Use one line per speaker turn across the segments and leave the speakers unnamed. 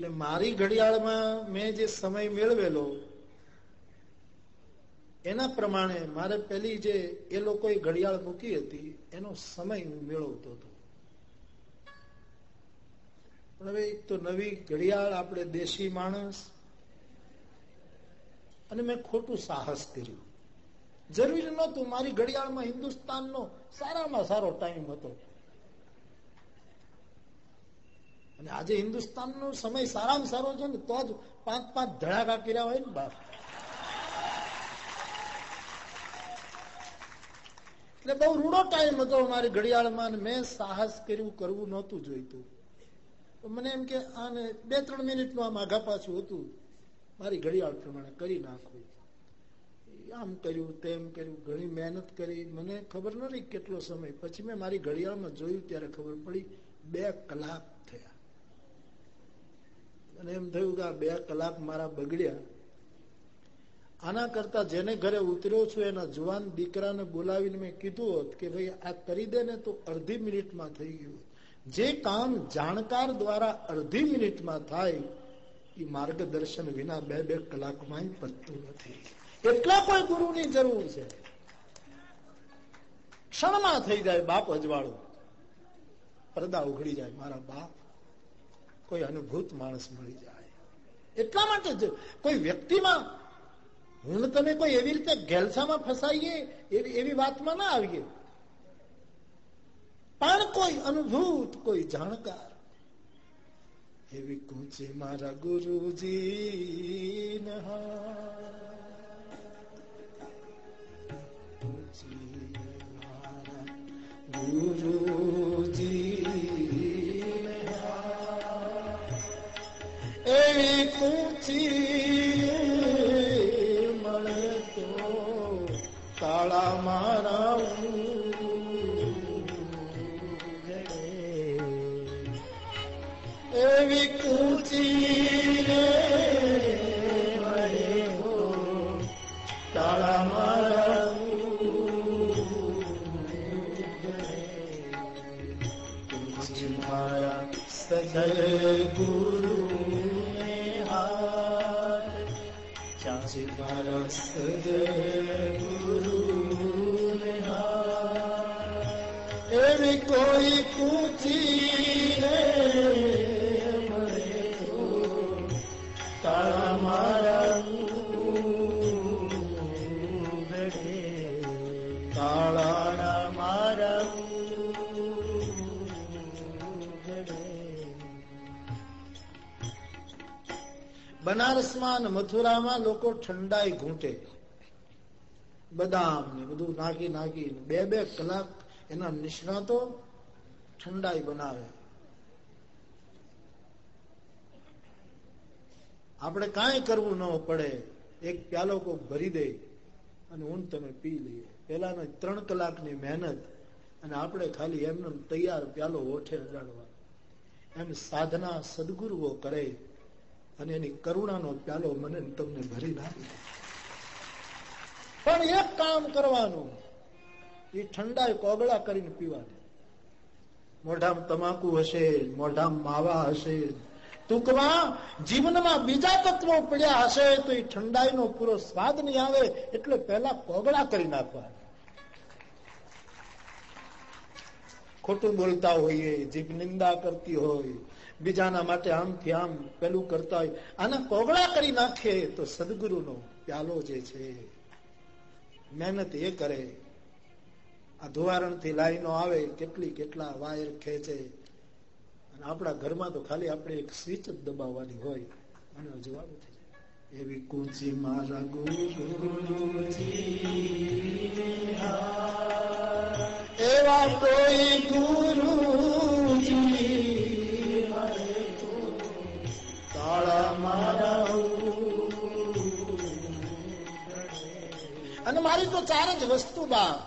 એટલે મારી ઘડિયાળમાં મેં જે સમય મેળવેલો, એના પ્રમાણે મારે પેલી જે એ લોકોએ ઘડિયાળ મૂકી હતી, એનો સમય હું મેળવતો હતો. હવે એક તો નવી ઘડિયાળ આપણે દેશી માણસ, અને મેં ખોટું સાહસ કર્યું. જરૂરી નહોતું, મારી ઘડિયાળમાં હિન્દુસ્તાનનો સારામાં સારો ટાઈમ હતો. અને આજે હિન્દુસ્તાનનો સમય સારામાં સારો છે ને, તો જ પાંચ પાંચ ધડાકા કર્યા હોય ને બાપ. એટલે બહુ રૂડો ટાઈમ હતો અમારી ઘડિયાળમાં મેં સાહસ કર્યું, કરવું નહોતું જોઈતું. મને એમ કે આને બે ત્રણ મિનિટનું આમ આઘા પાછું હતું. મારી ઘડિયાળ પ્રમાણે કરી નાખવું આમ કર્યું, તેમ કર્યું, ઘણી મહેનત કરી. મને ખબર નથી કેટલો સમય. પછી મેં મારી ઘડિયાળમાં જોયું ત્યારે ખબર પડી, બે કલાક અને એમ થયું કે આ બે કલાક મારા બગડ્યા. આના કરતા જેને ઘરે ઉતર્યો છું, એના જુવાન દીકરાને બોલાવીને મેં કીધું હોત કે ભાઈ, આ કરી દે ને તો અડધી મિનિટમાં થઈ ગયું. જે કામ જાણકાર દ્વારા અડધી મિનિટમાં થાય એ માર્ગદર્શન વિના બે બે કલાકમાં પતતું નથી. એટલા કોઈ ગુરુની જરૂર છે? ક્ષણમાં થઈ જાય બાપ અજવાળું. પડદા ઉઘડી જાય મારા બાપ. કોઈ અનુભૂત માણસ મળી જાય. એટલા માટે કોઈ વ્યક્તિમાં હું તમે કોઈ એવી રીતે ગેલસામાં ફસાઈએ, એવી વાતમાં ના આવીએ. પણ કોઈ અનુભૂત, કોઈ જાણકાર એવી કુંચી મારા ગુરુજી ગુરુજી એવી કુંચી મળે તો તાળા મારા સદય कोई એવી બનારસમાં મથુરામાં લોકો ઠંડાઈ ઘૂંટે. બદામ ને બધું નાખી નાખી બે બે કલાક એના નિષ્ણાતો ઠંડાઈ બનાવે. આપણે કાંઈ કરવું ન પડે. એક પ્યાલો કો ભરી દે અને ઊંઘ તમે પી લઈએ. પેલાના ત્રણ કલાકની મહેનત અને આપણે ખાલી એમને તૈયાર પ્યાલો ઓઠે અડાડવા એમ સાધના સદગુરુઓ કરે. અને એની કરુણાનો પ્યાલો મને તમને ભરી નાખી પણ એક કામ કરવાનું એ ઠંડા કોગળા કરીને પીવાની મોઢામાં તમાકુ હશે, મોઢામાં માવા હશે. ટૂંકમાં જીવનમાં બીજા તત્વો પડ્યા હશે તો એ ઠંડાઈનો પૂરો સ્વાદ નહીં આવે, એટલે પહેલા કોગળા કરી નાખવા. ખોટું બોલતા હોઈએ, જીભ નિંદા કરતી હોય બીજાના માટે આમથી આમ પેલું કરતા હોય. આના કોગળા કરી નાખે તો સદગુરુનો પ્યાલો જે છે, મહેનત એ કરે. આ ધુવારણથી લાઈનો આવે, કેટલી કેટલા વાયર ખેંચે. અને આપણા ઘરમાં તો ખાલી આપણે એક સ્વિચ જ દબાવવાની હોય. અને જવાબ થઈ જાય એવી કુંજી મારા એવા કોઈ ગુરુ અને મારી તો ચાર જ વસ્તુ બા.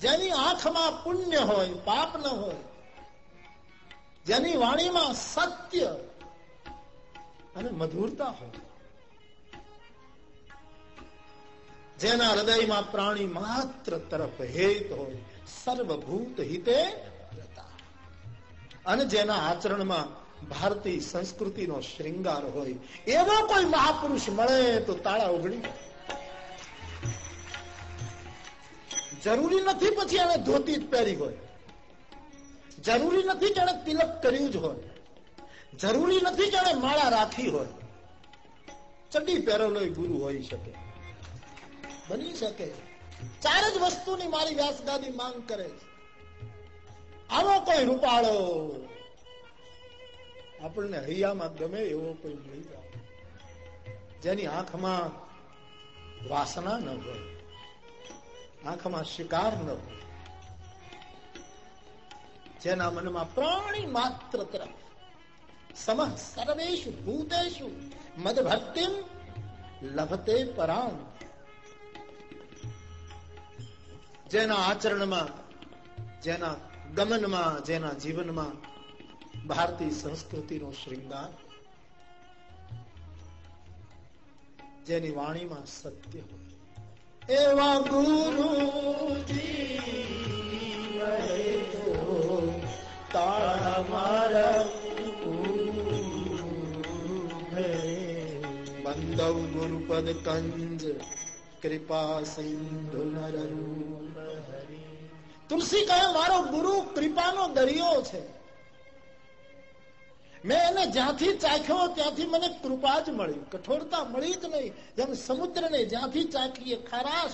જેની આંખમાં પુણ્ય હોય, પાપ ન હોય. જેની વાણીમાં સત્ય અને મધુરતા હોય. જેના હૃદયમાં પ્રાણી માત્ર તરફ હેત હોય, સર્વભૂત હિતે અને જેના આચરણમાં ભારતીય સંસ્કૃતિનો શ્રૃંગાર હોય એવો કોઈ મહાપુરુષ મળે તો તાળા ઉગડી જરૂરી નથી પછી એને ધોતી જ પહેરી હોય. જરૂરી નથી કે તિલક કર્યું જ હોય. જરૂરી નથી કે માળા રાખી હોય. ચડ્ડી પહેરેલો ગુરુ હોઈ શકે. બની શકે. ચાર જ વસ્તુની મારી વ્યાસગાદી માંગ કરે છે. આવો કોઈ રૂપાળો આપણને હૈયામાં ગમે એવો કોઈ મળી જાય જેની આંખમાં વાસના ન હોય, આંખમાં શિકાર ન હોય, જેના મનમાં પ્રાણી માત્ર તરફ સમ સર્વેશુ ભૂતેશુ મદભક્તિમ લભતે પરામ. જેના આચરણમાં, જેના ગમનમાં, જેના જીવનમાં ભારતીય સંસ્કૃતિનો શ્રૃંગાર જેની વાણીમાં સત્ય એવા ગુરુ બંદવ ગુરુપદ કંજ, કૃપા સિંધુ નર તુલસી કહે, મારો ગુરુ કૃપાનો દરિયો છે. મેં એને જ્યાંથી ચાખ્યો ત્યાંથી મને કૃપા જ મળી. કઠોરતા મળી જ નહીં. જેમ સમુદ્રને જ્યાંથી ચાખીએ, ખારાશ.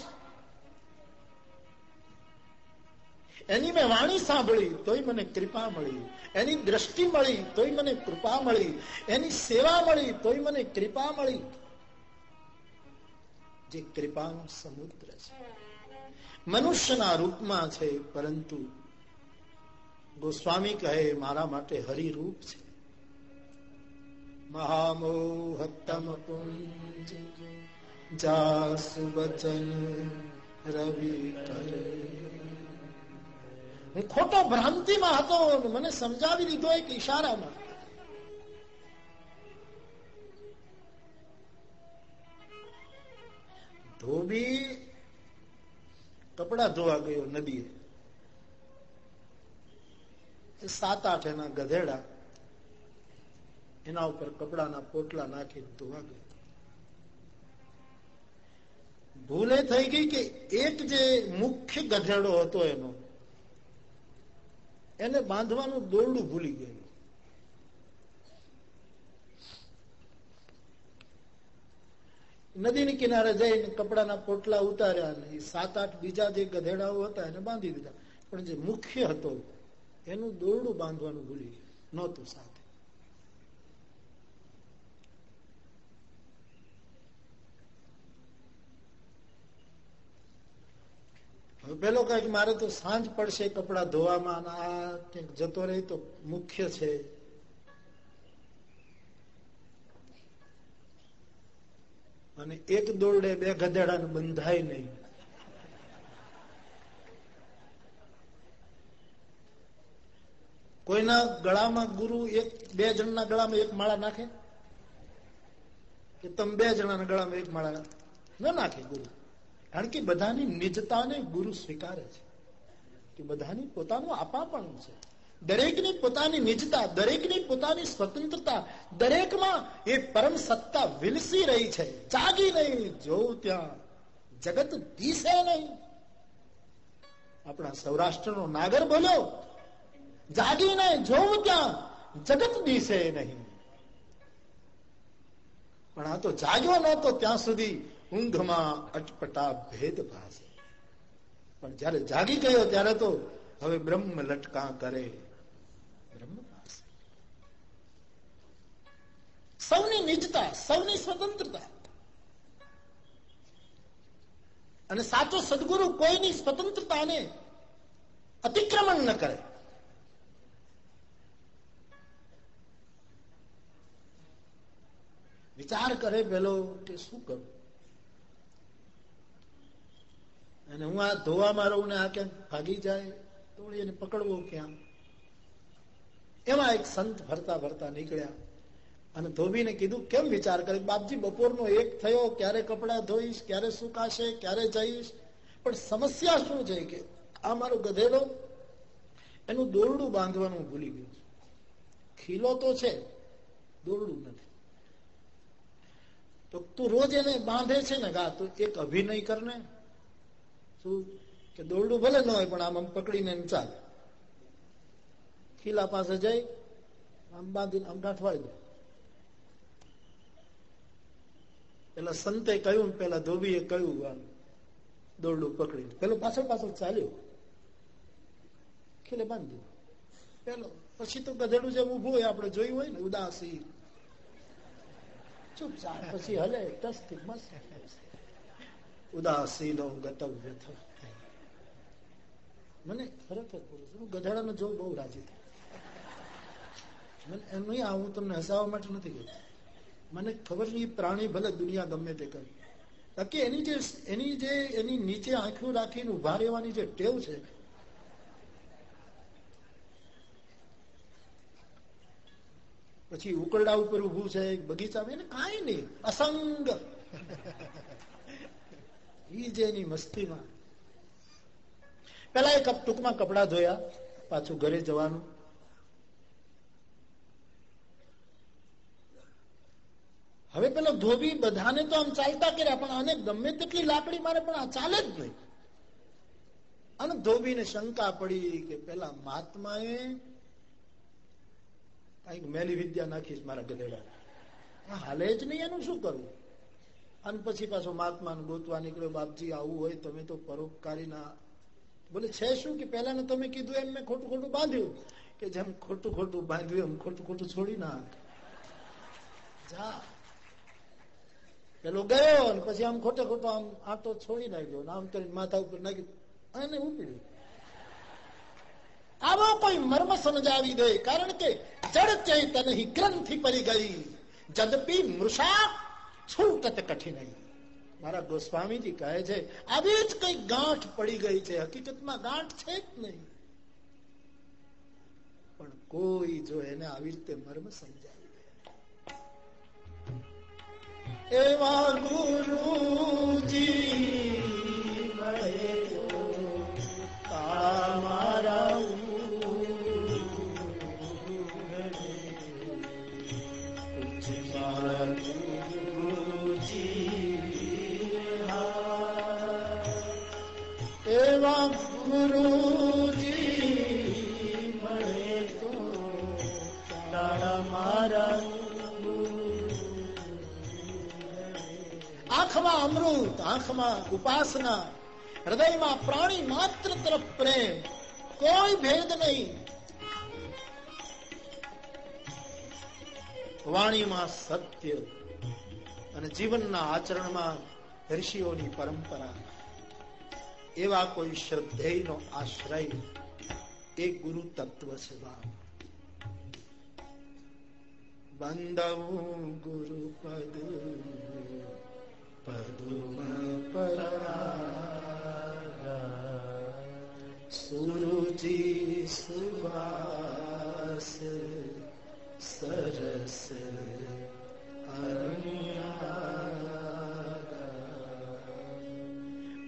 એની મેં વાણી સાંભળી, તોય મને કૃપા મળી. એની દ્રષ્ટિ મળી, તોય મને કૃપા મળી. એની સેવા મળી, તોય મને કૃપા મળી. જે કૃપાનો સમુદ્ર છે. મનુષ્યના રૂપમાં છે, પરંતુ ગોસ્વામી કહે, મારા માટે હરિરૂપ છે. મહામોહતમ પુંજ જાસુ વચન રવિ હું ખોટો ભ્રાંતિમાં હતો મને સમજાવી દીધો એક ઈશારામાં. ધોબી કપડા ધોવા ગયો નદીએ. સાત આઠ એના ગધેડા એના ઉપર કપડાના પોટલા નાખી ધોવા ગયા ભૂલે થઈ ગઈ કે એક જે મુખ્ય ગધેડો હતો એનો, એને બાંધવાનું દોરડું ભૂલી ગયું નદીની કિનારે જઈને કપડાના પોટલા ઉતાર્યા ને સાત આઠ બીજા જે ગધેડાઓ હતા એને બાંધી દીધા. પણ જે મુખ્ય હતો, એનું દોરડું બાંધવાનું ભૂલી ગયું. નહોતું સાથે પેલો કે મારે તો સાંજ પડશે કપડા ધોવામાં આ ક્યાંક જતો રહી તો મુખ્ય છે. અને એક દોરડે બે ગધેડાને બંધાય નહીં. કોઈના ગળામાં ગુરુ એક બે જણના ગળામાં એક માળા નાખે? કે તમે બે જણાના ગળામાં એક માળા ન નાખે ગુરુ? કારણ કે બધાની નિજતાને ગુરુ સ્વીકારે છે. કે બધાની પોતાનું આપાપણું છે. દરેકની પોતાની નિજતા, દરેકની પોતાની સ્વતંત્રતા, દરેકમાં એ પરમ સત્તા વિલસી રહી છે. જાગી નહીં જોઉં ત્યાં જગત દીસે નહીં. આપણા સૌરાષ્ટ્રનો નાગર બોલ્યો નહીં જોઉં ત્યાં જગત દીસે નહીં. પણ આ તો જાગ્યો નહોતો ત્યાં સુધી ઊંઘમાં અટપટા ભેદ ભાષે પણ જયારે જાગી ગયો, ત્યારે તો હવે બ્રહ્મ લટકા કરે. સૌની નિજતા, સૌની સ્વતંત્રતા. અને સાચો સદગુરુ કોઈની સ્વતંત્રતાને અતિક્રમણ ન કરે. વિચાર કરે પેલો કે શું કરું? અને હું આ ધોવામાં રહું ને આ ક્યાંક ભાગી જાય? તો એને પકડવો ક્યાં? એમાં એક સંત ફરતા ફરતા નીકળ્યા. અને ધોબીને કીધું, કેમ વિચાર કરે? બાપજી, બપોરનો એક થયો, ક્યારે કપડા ધોઈશ, ક્યારે સુકાશે, ક્યારે જઈશ? પણ સમસ્યા શું છે કે આ મારો ગધેડો? એનું દોરડું બાંધવાનું ભૂલી ગયું ખીલો તો છે, દોરડું નથી. તો તું રોજ એને બાંધે છે ને ગા, તું એક અભિનય કરને. શું કે દોરડું ભલે ન હોય, પણ આમ આમ પકડીને ચાલે. ખીલા પાસે જઈ, આમ બાંધીને આમ ગાંઠવાડી દે. પેલા સંતે કહ્યું પેલા ધોબીએ કહ્યું આમ દોરડું પકડીને. પેલો પાછળ પાછળ ચાલ્યો. ખીલે બાંધી પેલો, પછી તો ગધેડું જેમ ઉભું હોય, આપણે જોયું હોય ને, ઉદાસી. ચૂપચાપ, પછી હલે, ટસથી મસ્ત. ઉદાસીનો ગતવ્ય મને ખરેખર બોલું છું ગધેડાને જોઉં બહુ રાજી મને એમ નહીં હું તમને હસાવવા માટે નથી કહ્યું મને ખબર નહીં પ્રાણી ભલે દુનિયા ગમે તે કરે. બાકી એની જે એની જે, એની નીચે આંખો રાખીને ઊભા રહેવાની જે ટેવ છે, પછી ઉકરડા ઉપર ઉભું છે બગીચામાં, એને કાંઈ નહીં, અસંગ. એની મસ્તીમાં. પેલા એક ટૂંકમાં કપડા ધોયા, પાછું ઘરે જવાનું. હવે પેલો ધોબી બધાને તો આમ ચાલતા કર્યા, પણ આને ગમે તેટલી લાકડી મારે, પણ આ ચાલે જ નહીં. અને ધોબીને શંકા પડી કે પેલા મહાત્માએ કંઈક મેલી વિદ્યા નાખીશ મારા ગધેડા હાલે જ નહીં એનું શું કરવું? અને પછી પાછો મહાત્મા ગોતવા નીકળ્યો, બાપજી, આવું હોય તમે તો પરોપકારી ના બોલે, છે શું કે પેલા તમે કીધું એમ મેં ખોટું ખોટું બાંધ્યું? કે જેમ ખોટું ખોટું બાંધ્યું, એમ ખોટું ખોટું છોડી ના જા. પેલો ગયો અને પછી આમ ખોટે ખોટો આમ આટો છોડી નાખ્યો આમ કરીને માથા ઉપર નાખ્યું. અને ઉપડ્યું. આવો કોઈ મર્મ સમજાવી દે કારણ કે જડ ચૈતન ગ્રંથિ પડી ગઈ. જદપી મૃષા છૂટત કઠિનાઈ મારા ગોસ્વામીજી કહે છે, આવી જ કઈ ગાંઠ પડી ગઈ છે. હકીકતમાં ગાંઠ છે જ નહીં. પણ કોઈ જો એને આવી રીતે મર્મ સમજાય એવા ગુરુજી મળે મારા એવા આંખમાં અમૃત આંખમાં ઉપાસના હૃદયમાં પ્રાણી માત્ર તરફ પ્રેમ કોઈ ભેદ નહીં વાણીમાં સત્ય અને જીવનના આચરણમાં ઋષિઓની પરંપરા. એવા કોઈ શ્રદ્ધેયનો આશ્રય એ ગુરુ તત્વ છે બંધવું ગુરુ પદ પદુમ સુરુચિ સુવાસ સરસ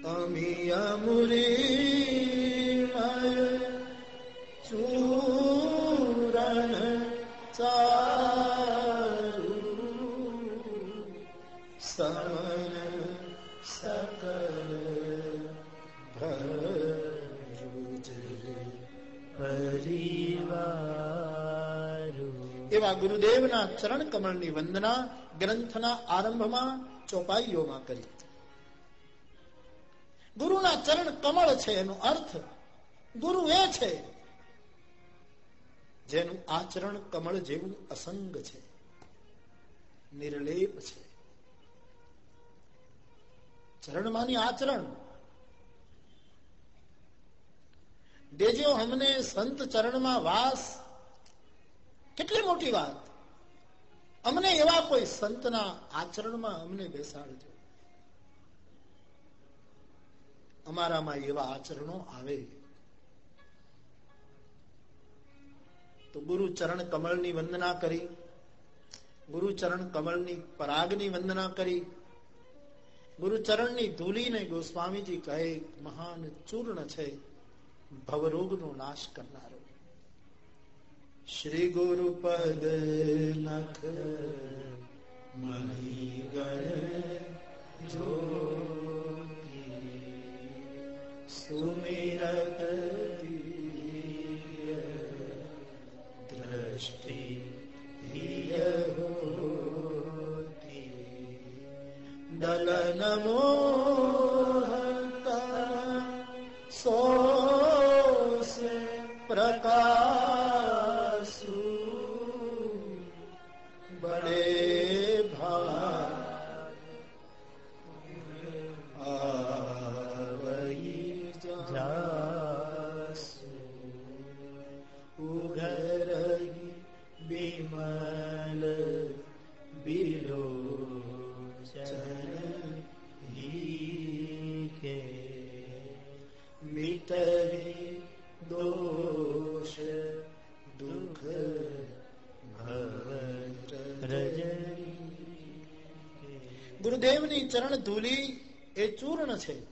અમી અમુરી ચૂરણ એવા ગુરુદેવના ચરણ કમળની વંદના, ગ્રંથના આરંભમાં ચોપાઈઓમાં કરી. ગુરુના ચરણ કમળ છે એનો અર્થ, ગુરુ એ છે, જેનું આચરણ કમળ જેવું અસંગ છે, નિર્લેપ છે. ચરણમાંની આચરણ. દેજો હમને સંત ચરણમાં વાસ કેટલી મોટી વાત. અમને એવા કોઈ સંતના આચરણમાં અમને બેસાડજો. અમારામાં એવા આચરણો આવે. તો ગુરુ ચરણ કમળની વંદના કરી. ગુરુ ચરણ કમળની પરાગની વંદના કરી. ગુરુ ચરણની ધૂલીને ગોસ્વામીજી કહે, મહાન ચૂર્ણ છે. ભવરોગનો નાશ કરનારો. श्री गुरु पद नख मही गुरुपद महिगण होती दलन दलनमो ગુરુદેવની ચરણ ધૂલી એ ચૂર્ણ છે.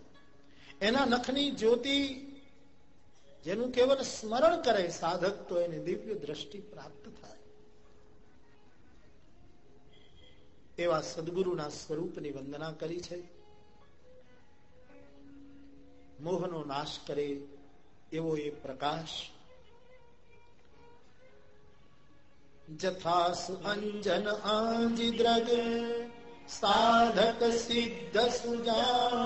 એના નખની જ્યોતિ જેનું કેવલ સ્મરણ કરે સાધક તો એને દિવ્ય દ્રષ્ટિ પ્રાપ્ત થાય. એવા સદગુરુના સ્વરૂપની વંદના કરી છે. મોહનો નાશ કરે એવો એ પ્રકાશ. જથાસ અંજન આંજી દ્રગ સાધક સિદ્ધ સુજા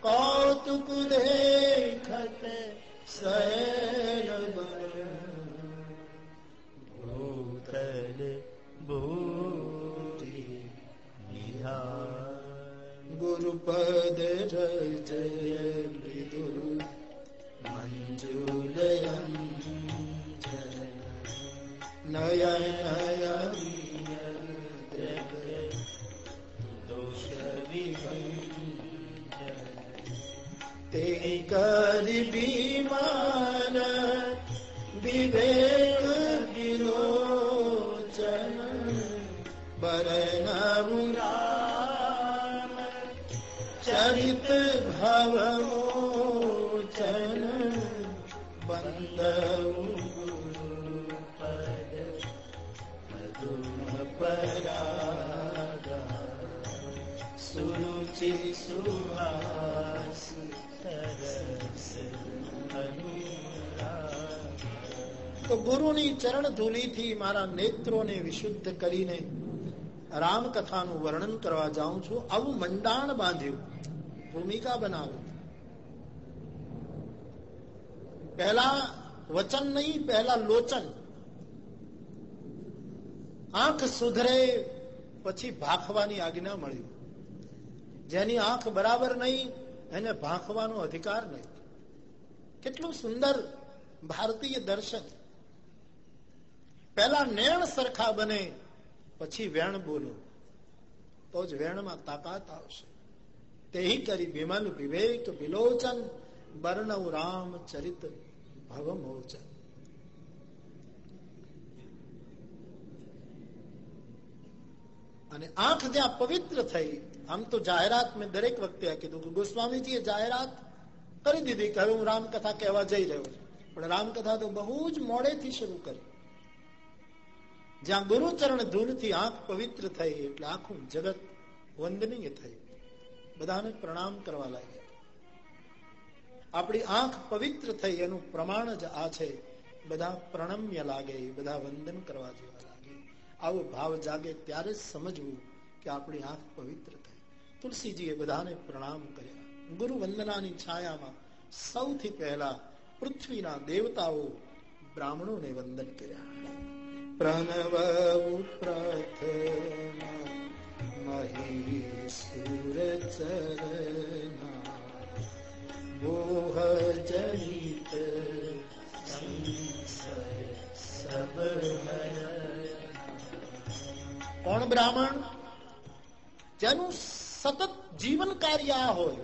કૌતુક દેખત સૈન ભૂતલ ભૂરી ગુરુપદ જય મૃદુ મંજુલયન નયન તે કરી બીમાર વિવેક તો ગુરુની ચરણ ધૂલીથી મારા નેત્રોને વિશુદ્ધ કરીને રામકથાનું વર્ણન કરવા જાઉં છું. આવું મંડાણ બાંધ્યું. ભૂમિકા બનાવી. પહેલા વચન નહીં, પહેલા લોચન. આંખ સુધરે પછી ભાખવાની આજ્ઞા મળી. જેની આંખ બરાબર નહીં, એને ભાંખવાનો અધિકાર નહીં. કેટલું સુંદર ભારતીય દર્શન. પહેલા નેણ સરખા બને, પછી વેણ બોલો. તો જ વેણમાં તાકાત આવશે. તે કરી વિમલ વિવેક વિલોચન, બર્ણવ રામ ચરિત ભવમોચન. અને આંખ જ્યાં પવિત્ર થઈ આમ તો જાહેરાત મેં દરેક વખતે કીધું કે ગોસ્વામીજીએ જાહેરાત કરી દીધી કે હવે હું રામકથા કહેવા જઈ રહ્યો છું પણ રામકથા તો બહુ જ મોડેથી શરૂ કરી જ્યાં ગુરુચરણ ધૂનથી આંખ પવિત્ર થઈ એટલે આખું જગત વંદનીય થઈ બધાને પ્રણામ કરવા લાગ્યા। આપણી આંખ પવિત્ર થઈ, એનું પ્રમાણ જ આ છે, બધા પ્રણમ્ય લાગે, બધા વંદન કરવા જેવા લાગે. આવો ભાવ જાગે ત્યારે સમજવું કે આપણી આંખ પવિત્ર થઈ તુલસીજીએ બધાને પ્રણામ કર્યા. ગુરુ વંદનાની છાયામાં સૌથી પહેલા પૃથ્વીના દેવતાઓ બ્રાહ્મણોને વંદન કર્યા. પ્રણવ પ્રાર્થના મહી મોહ જનિત કોણ બ્રાહ્મણ? જેનું સતત જીવન કાર્ય હોય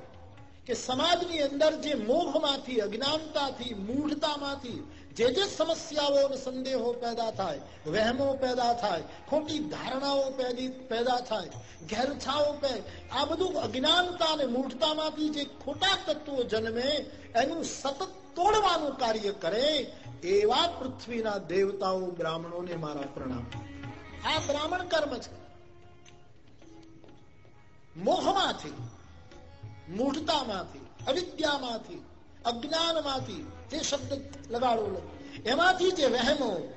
કે સમાજની અંદર જે મોહમાંથી, અજ્ઞાનતાથી, મૂઢતામાંથી જે જે સમસ્યાઓ સંદેહો પેદા થાય, વહેમો પેદા થાય, ખોટી ધારણાઓ પેદા થાય, ઘેરછાઓ આ બધું અજ્ઞાનતા અને મૂઢતામાંથી જે ખોટા તત્વો જન્મે, એનું સતત તોડવાનું કાર્ય કરે, એવા પૃથ્વીના દેવતાઓ બ્રાહ્મણોને મારા પ્રણામ. આ બ્રાહ્મણ કર્મ છે. મોહમાંથી, મૂઢતામાંથી, અવિદ્યામાંથી, અજ્ઞાનમાંથી તે શબ્દ લગાડો એમાંથી જે વહેમો,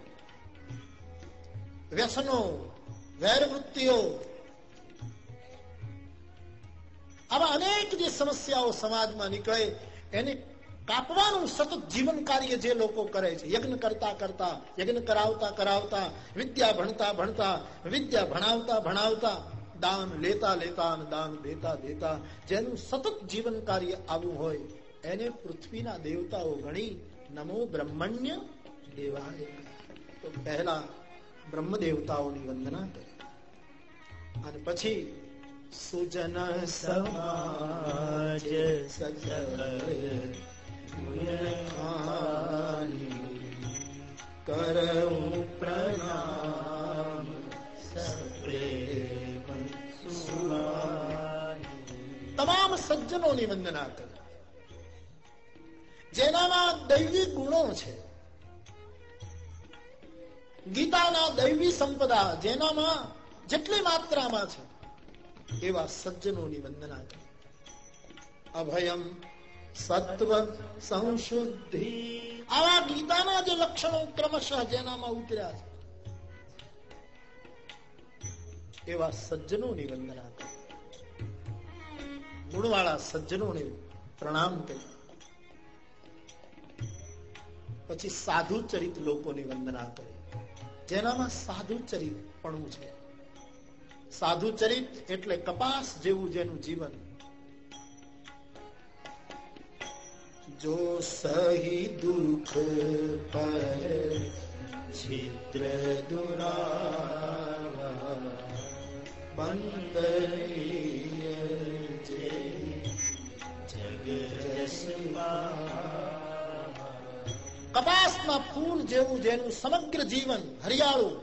વ્યસનો, વૈરવૃત્તિઓ, આવા અનેક જે સમસ્યાઓ સમાજમાં નીકળે, એને કાપવાનું સતત જીવન કાર્ય જે લોકો કરે છે, યજ્ઞ કરતા કરતા, યજ્ઞ કરાવતા કરાવતા, વિદ્યા ભણતા ભણતા, વિદ્યા ભણાવતા ભણાવતા દાન લેતા લેતા દાન દેતા દેતા જેનું સતત જીવન કાર્ય આવું હોય, એને પૃથ્વીના દેવતાઓ ગણી નમો બ્રહ્મણ્ય દેવાય. તો પહેલા બ્રહ્મ દેવતાઓની વંદના કરી. અને પછી સુજન સમાજ કરવું પ્રણામ તમામ સજ્જનોની વંદના કરી. જેનામાં દૈવી ગુણો છે. ગીતાના દૈવી સંપદા જેનામાં જેટલી માત્રામાં છે, એવા સજ્જનોની વંદના કરે. અભયમ સત્વ સંશુદ્ધિ. આવા ગીતાના જે લક્ષણો ક્રમશઃ જેનામાં ઉતર્યા છે એવા સજ્જનોની વંદના કરે ગુણવાળા સજ્જનોને પ્રણામ કરી. પછી સાધુ ચરિત લોકોની વંદના કરે. જેનામાં સાધુ ચરિત પણ છે. સાધુ ચરિત એટલે કપાસ જેવું જેનું જીવન. જો સહી દુઃખ પર છિદ્ર દુરા કપાસના ફૂલ જેવું જેનું સમગ્ર જીવન હરિયાળું.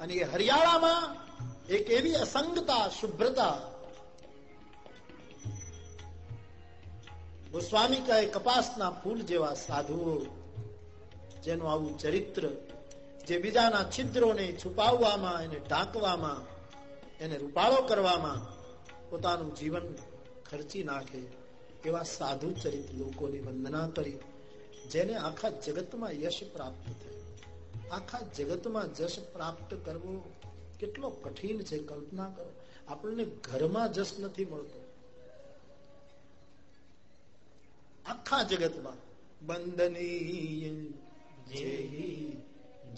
અને એ હરિયાળામાં એક એવી અસંગતા, શુભ્રતા. ગોસ્વામી કહે, કપાસના ફૂલ જેવા સાધુઓ, જેનું આવું ચરિત્ર જે બીજાના છિદ્રોને છુપાવવામાં એને ઢાંકવામાં, એને રૂપાળો કરવામાં પોતાનું જીવન ખર્ચી નાખે એવા સાધુ ચરિત લોકોની વંદના કરી, જેને આખા જગતમાં યશ પ્રાપ્ત થયું. આખા જગતમાં જશ પ્રાપ્ત કરવો કેટલો કઠિન છે કલ્પના કરો. આપણને ઘરમાં જશ નથી મળતો. આખા જગતમાં બંધની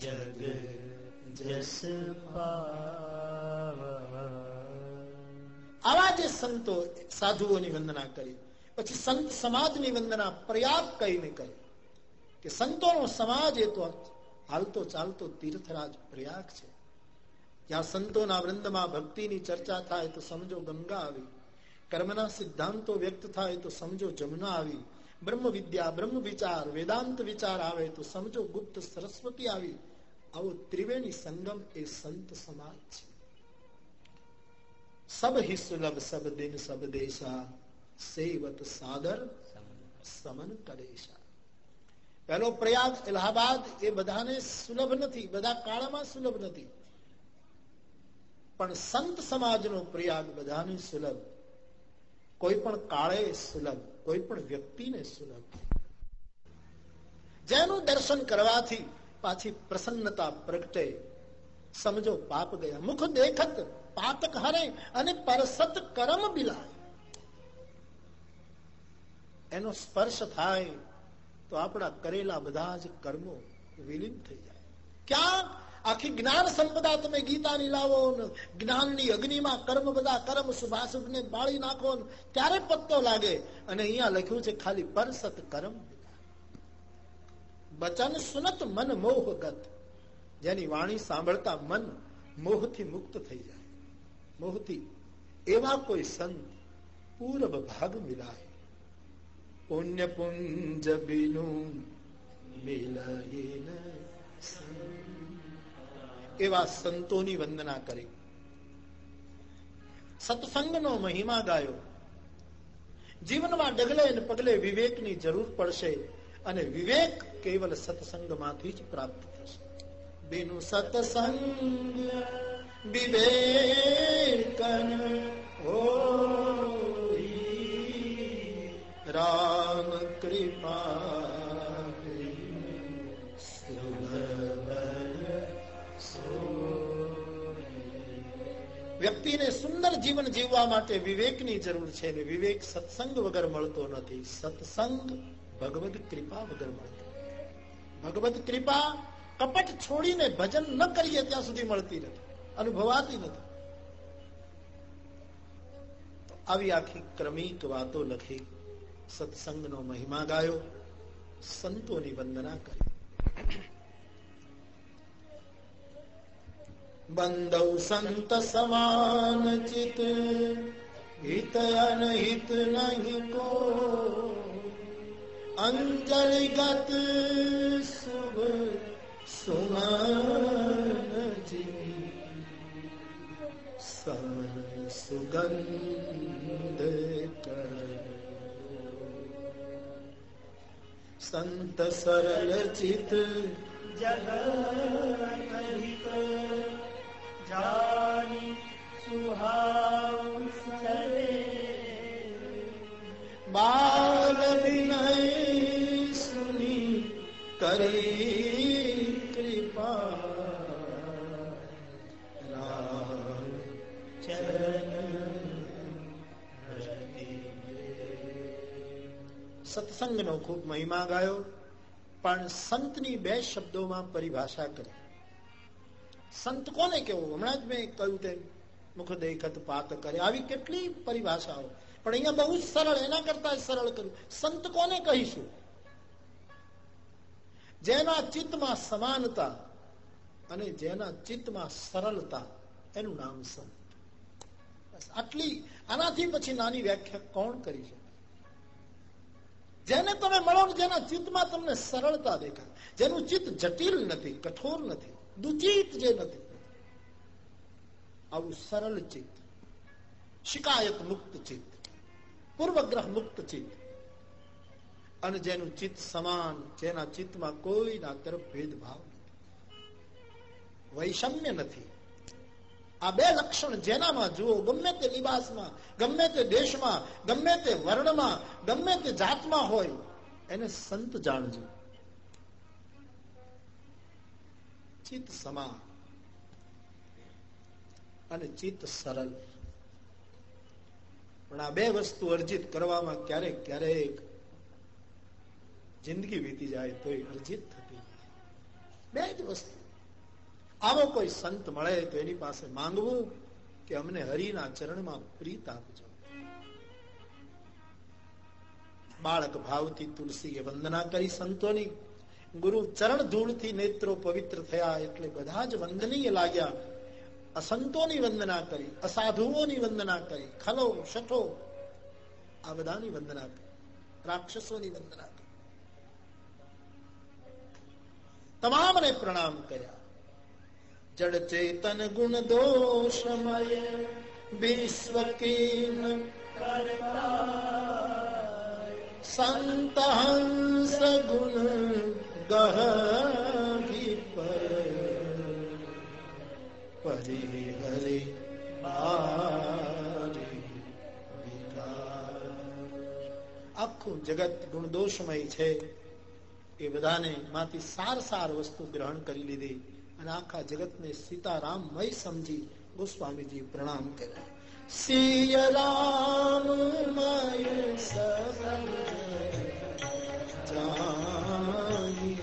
જગ जस આવા જે સંતો સાધુઓની વંદના કરી પછી સંત સમાજની વંદના પ્રયાગ કહીને કરી કે સંતોનો સમાજ એ તો હાલતો ચાલતો તીર્થરાજ પ્રયાગ છે જ્યાં સંતોના વૃંદમાં ભક્તિની ચર્ચા થાય તો સમજો ગંગા આવી, કર્મના સિદ્ધાંતો વ્યક્ત થાય તો સમજો જમુના આવી બ્રહ્મ વિદ્યા, બ્રહ્મ વિચાર, વેદાંત વિચાર આવે તો સમજો ગુપ્ત સરસ્વતી આવી. આવો ત્રિવેણી સંગમ એ સંત સમાજ છે. સબ હિ સુલભ, સબ દિન, સબ દેશા. સેવત સાદર, સમન કરેશા પહેલો પ્રયાગ ઇલાહાબાદ એ બધાને સુલભ નથી, બધા કાળમાં સુલભ નથી. પણ સંત સમાજનો પ્રયાગ બધાને સુલભ. કોઈ પણ કાળે સુલભ. કોઈ પણ વ્યક્તિને સુલભ જેનું દર્શન કરવાથી પાછી પ્રસન્નતા પ્રગટે. સમજો, પાપ ગયા. મુખ દેખત પાતક હરે અને પરસત કરમ બિલાય. એનો સ્પર્શ થાય તો આપણા કરેલા બધા જ કર્મો વિલીન થઈ જાય. ક્યાં આખી જ્ઞાન સંપદા તમે ગીતાની લાવો જ્ઞાનની અગ્નિમાં કર્મ બધા કર્મ શુભાશુભ ને બાળી નાખો ત્યારે પત્તો લાગે. અને અહીંયા લખ્યું છે, ખાલી પરસત કર્મ બચન સુનત મન મોહગત. જેની વાણી સાંભળતા મન મોહથી મુક્ત થઈ જાય. મોહથી એવા કોઈ સંત પૂર્વ ભાગ મિલાય. પુણ્ય પુંજ બિનું મિલહીન એવા સંતોની વંદના કરી. સત્સંગનો મહિમા ગાયો. જીવનમાં ડગલે પગલે વિવેકની જરૂર પડશે અને વિવેક કેવલ સત્સંગમાંથી જ પ્રાપ્ત થશે. બેનું સત્સંગ વિવેકન રામ કૃપા. વ્યક્તિને સુંદર જીવન જીવવા માટે વિવેકની જરૂર છે ને વિવેક સત્સંગ વગર મળતો નથી. સત્સંગ ભગવદ કૃપા વગર મળતો ભગવદ કૃપા કપટ છોડીને ભજન ન કરીએ ત્યાં સુધી મળતી નથી. અનુભવાતી નથી. આવી આખી ક્રમિક વાતો લખી સત્સંગનો મહિમા ગાયો, સંતોની વંદના કરી. બંદૌ સંત સમાન ચિત હિત અનહિત નહીં કો અંજલિગત શુભ સુમનજી સમન સુગંધ સંત સરળ ચિત જગત જાની સુહાવ બાલ વિનય સુની કરી કૃપા સત્સંગનો ખૂબ મહિમા ગાયો પણ સંતની બે શબ્દોમાં પરિભાષા કરી સંત કોને કેવું હમણાં જ મેં કહ્યું તેમ મુખ દેખત પાત કરે. આવી કેટલી પરિભાષાઓ. પણ અહીંયા બહુ સરળ, એના કરતા સરળ કર્યું. સંત કોને કહીશું? જેના ચિત્તમાં સમાનતા અને જેના ચિત્તમાં સરળતા, એનું નામ સંત. આટલી, આનાથી પછી નાની વ્યાખ્યા કોણ કરી શકે? જેને તમે મળો જેના ચિત્તમાં તમને સરળતા દેખાય. જેનું ચિત્ત જટિલ નથી, કઠોર નથી. દુચિત જે નથી આવું સરળ ચિત્ત શિકાયત મુક્ત ચિત્ત પૂર્વગ્રહ મુક્ત ચિત્ત અને જેનું ચિત્ત સમાન જેના ચિત્તમાં કોઈના તરફ ભેદભાવ વૈષમ્ય નથી આ બે લક્ષણ જેનામાં જુઓ ગમે તે લિબાસમાં ગમે તે દેશમાં ગમે તે વર્ણમાં ગમે તે જાતમાં હોય એને સંત જાણજો ચિત્ત સમા અને ચિત્ત સરળ. પણ આ બે વસ્તુ અર્જિત કરવામાં ક્યારેક ક્યારેક જિંદગી વીતી જાય તો અર્જિત થતી બે જ વસ્તુ. આવો કોઈ સંત મળે તો એની પાસે માંગવું કે અમને હરિના ચરણમાં પ્રીત આપજો. બાળક ભાવથી તુલસીએ વંદના કરી સંતોની. ગુરુ ચરણ ધૂળથી નેત્રો પવિત્ર થયા એટલે બધા જ વંદનીય લાગ્યા. અસંતોની વંદના કરી, અસાધુઓની વંદના કરી, ખલો, શઠો, આ બધાની વંદના કરી, રાક્ષસોની વંદના કરી. તમામને પ્રણામ કર્યા. જડ ચેતન ગુણ દોષમય વિશ્વ કીન સંત હંસ ગુણ ગહ પરી હરે આખું જગત ગુણદોષમય છે. એ બધાને માંથી સાર સાર વસ્તુ ગ્રહણ કરી લીધી અને આખા જગતને સીતારામમય સમજી ગોસ્વામીજી પ્રણામ કર્યા સિય રામ જાની પ્રણામ જોરી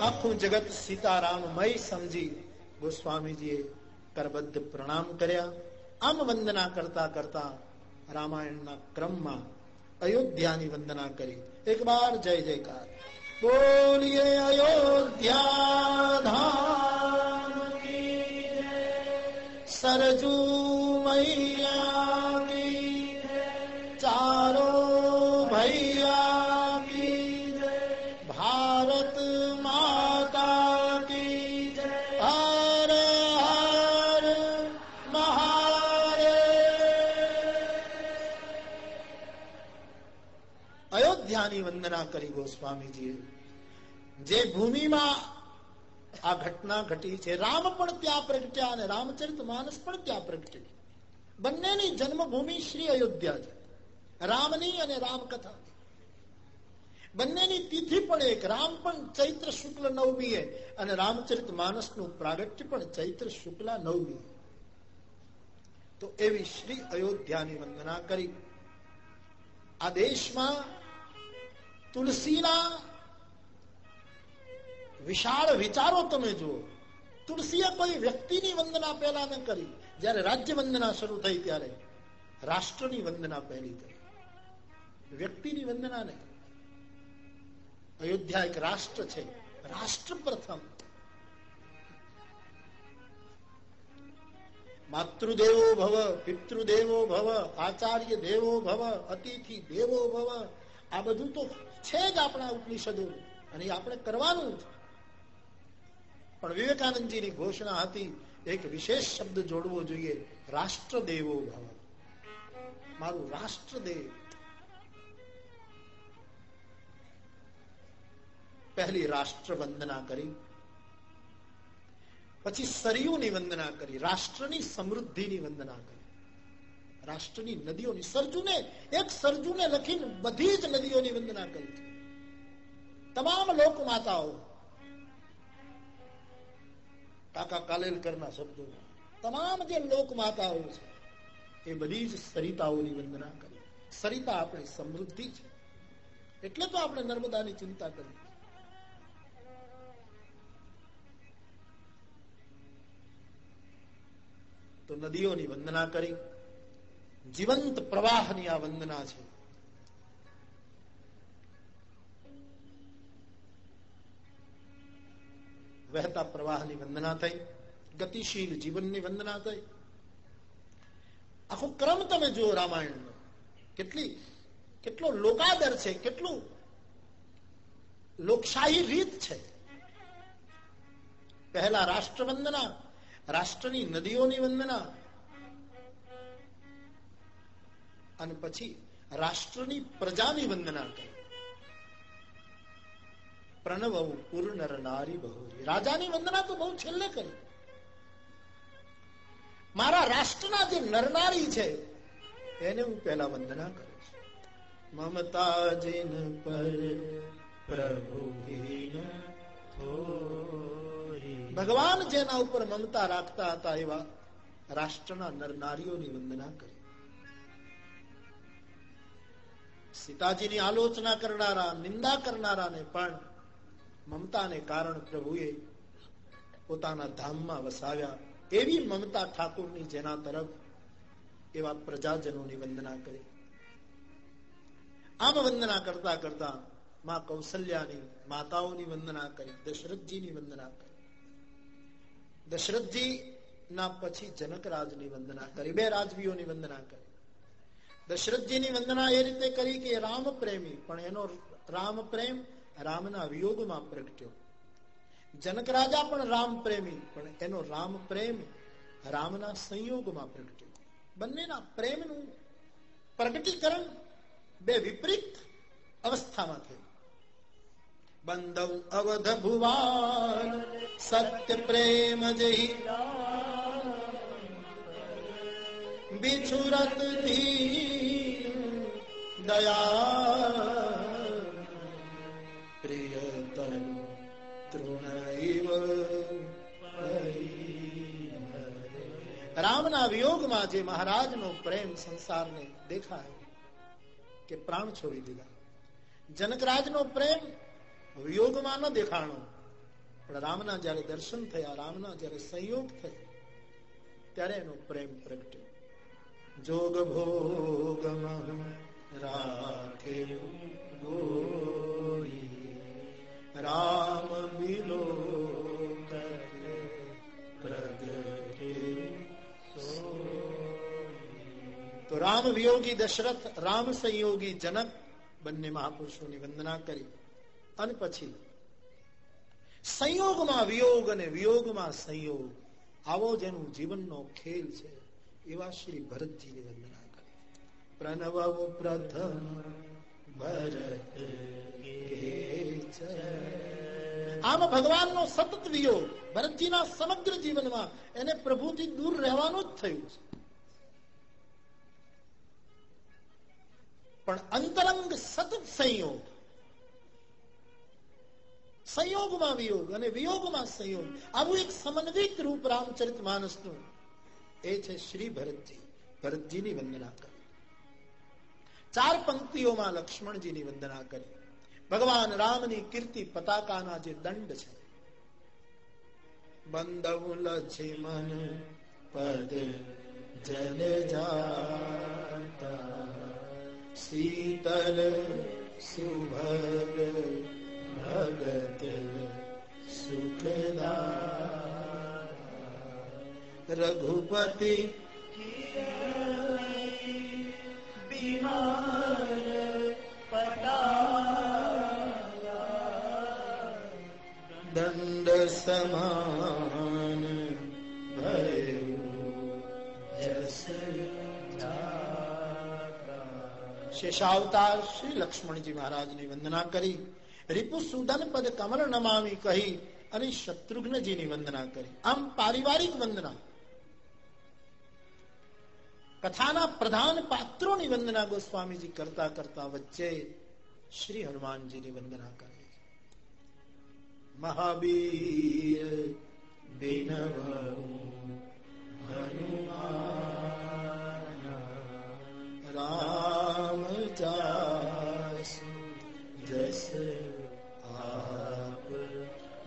આખું જગત સીતારામમય સમજી ગોસ્વામીજીએ કરબદ્ધ પ્રણામ કર્યા. આમ વંદના કરતા કરતા રામાયણના ક્રમમાં અયોધ્યાની વંદના કરી. એક બાર જય જયકાર. બોલીએ અયોધ્યા ધામ સરજુ મૈયા વંદના કરી ગોસ્વામીજીએ. જે ભૂમિમાં આ ઘટના ઘટી છે, રામ પણ ત્યાં પ્રગટ્યા અને રામચરિત માનસ પણ ત્યાં પ્રગટ્યું. બંનેની જન્મભૂમિ શ્રી અયોધ્યા છે. રામની અને રામકથા. બંનેની તિથિ પણ એક, રામ પણ ચૈત્ર શુક્લ નવમી અને રામચરિત માનસનું પ્રાગટ્ય પણ ચૈત્ર શુક્લ નવમી તો એવી શ્રી અયોધ્યાની વંદના કરી. આ દેશમાં તુલસીના વિશાળ વિચારો તમે જુઓ. તુલસીએ કોઈ વ્યક્તિની વંદના પહેલા ન કરી. જયારે રાજ્ય વંદના શરૂ થઈ ત્યારે રાષ્ટ્રની વંદના પહેલી કરી વ્યક્તિની વંદના નહીં. અયોધ્યા એક રાષ્ટ્ર છે. રાષ્ટ્ર પ્રથમ. માતૃદેવો ભવ, પિતૃદેવો ભવ, આચાર્ય દેવો ભવ, અતિથિ દેવો ભવ. આ બધું તો છે જ આપણા ઉપનિષદો અને આપણે કરવાનું છે પણ વિવેકાનંદજીની ઘોષણા હતી, એક વિશેષ શબ્દ જોડવો જોઈએ રાષ્ટ્ર દેવો ભવ મારું રાષ્ટ્રદેવ. પહેલી રાષ્ટ્ર વંદના કરી. પછી સરયુની વંદના કરી, રાષ્ટ્રની સમૃદ્ધિની વંદના કરી. રાષ્ટ્રની નદીઓની સરજુને, એક સરજુને લખીને બધી જ નદીઓની વંદના કરી તમામ લોક માતાઓ કાકા કાલેલકરના શબ્દો તમામ જે લોક માતાઓ છે, એ બધી જ સરિતાઓની વંદના કરી. સરિતા આપણી સમૃદ્ધિ છે. એટલે તો આપણે નર્મદાની ચિંતા કરી તો નદીઓની વંદના કરી. જીવંત પ્રવાહની આ વંદના છે. વહેતા પ્રવાહની વંદના થઈ, ગતિશીલ જીવનની વંદના થઈ. આખો ક્રમ તમે જુઓ રામાયણનો. કેટલી, કેટલો લોકાદર છે, કેટલું લોકશાહી રીત છે. પહેલા રાષ્ટ્ર વંદના રાષ્ટ્રની નદીઓની વંદના અને પછી રાષ્ટ્રની પ્રજાની વંદના કરી. પ્રણવ પૂર્ણ નારી બહુરી. રાજાની વંદના તો બહુ છેલ્લે કરી. મારા રાષ્ટ્રના જે નરનારી છે, એને હું પહેલા વંદના કરું મમતા જીન પર પ્રભુ ભગવાન જેના ઉપર મમતા રાખતા હતા એવા રાષ્ટ્રના નરનારીઓની વંદના કરી. સીતાજીની આલોચના કરનારા, નિંદા કરનારાને પણ મમતાને કારણ પ્રભુએ પોતાના ધામમાં વસાવ્યા. એવી મમતા ઠાકોરની જેના તરફ એવા પ્રજાજનોની વંદના કરી. આમ વંદના કરતા કરતા મા કૌશલ્યાની માતાઓની વંદના કરી, દશરથજીની વંદના કરી. દશરથજી ના પછી જનકરાજની વંદના કરી, બે રાજવીઓની વંદના કરી. દશરથજીની વંદના એ રીતે કરી કે રામ પ્રેમી, પણ એનો રામ પ્રેમ રામના વિયોગમાં પ્રગટ્યો. જનક રાજા પણ રામ પ્રેમી, પણ એનો રામ પ્રેમ રામના સંયોગમાં પ્રગટ્યો. બંનેના પ્રેમનું પ્રગટીકરણ બે વિપરીત અવસ્થામાં થયું. બંધવ અવધ ભુવાન, સત્ય પ્રેમ જહી બિછુરત દયા તૃણૈવ રામના વિયોગમાં જે મહારાજનો પ્રેમ સંસારને દેખાય કે પ્રાણ છોડી દીધા જનકરાજનો પ્રેમ વિયોગમાં ન દેખાણો પણ રામના જયારે દર્શન થયા રામના જયારે સંયોગ થયા ત્યારે એનો પ્રેમ પ્રગટ્યો જોગ ભોગમ રાખે રામ બિલો તો રામ વિયોગી દશરથ રામ સંયોગી જનક બંને મહાપુરુષોની વંદના કરી. અને પછી સંયોગમાં વિયોગ અને વિયોગમાં સંયોગ. આવો જેનું જીવનનો ખેલ છે એવા શ્રી ભરતજીની વંદના. પ્રણવ પ્રથમ ભરત આમ ભગવાનનો સતત વિયોગ ભરતજીના સમગ્ર જીવનમાં એને પ્રભુથી દૂર રહેવાનું જ થયું છે. પણ અંતરંગ સતત સંયોગ, સંયોગમાં વિયોગ અને વિયોગમાં સંયોગ, આવું એક સમન્વિત રૂપ રામચરિત માનસનું એ છે શ્રી ભરતજી, ભરતજીની વંદના કરી ચાર પંક્તિઓમાં લક્ષ્મણજીની વંદના કરી. ભગવાન રામની કીર્તિ પતાકાના જે દંડ છે. શીતલ સુભગ ભગત સુખદા રઘુપતિ દંડ સમાન શેષાવતાર શ્રી લક્ષ્મણજી મહારાજની વંદના કરી રિપુ સુદન પદ કમલ નમામી કહી અને શત્રુઘ્નજીની વંદના કરી આમ પારિવારિક વંદના કથાના પ્રધાન પાત્રોની વંદના ગોસ્વામીજી કરતા કરતા વચ્ચે શ્રી હનુમાનજીની વંદના કરે મહાવીર દિનવ હનુમાન રામ જાસુ જસ આપ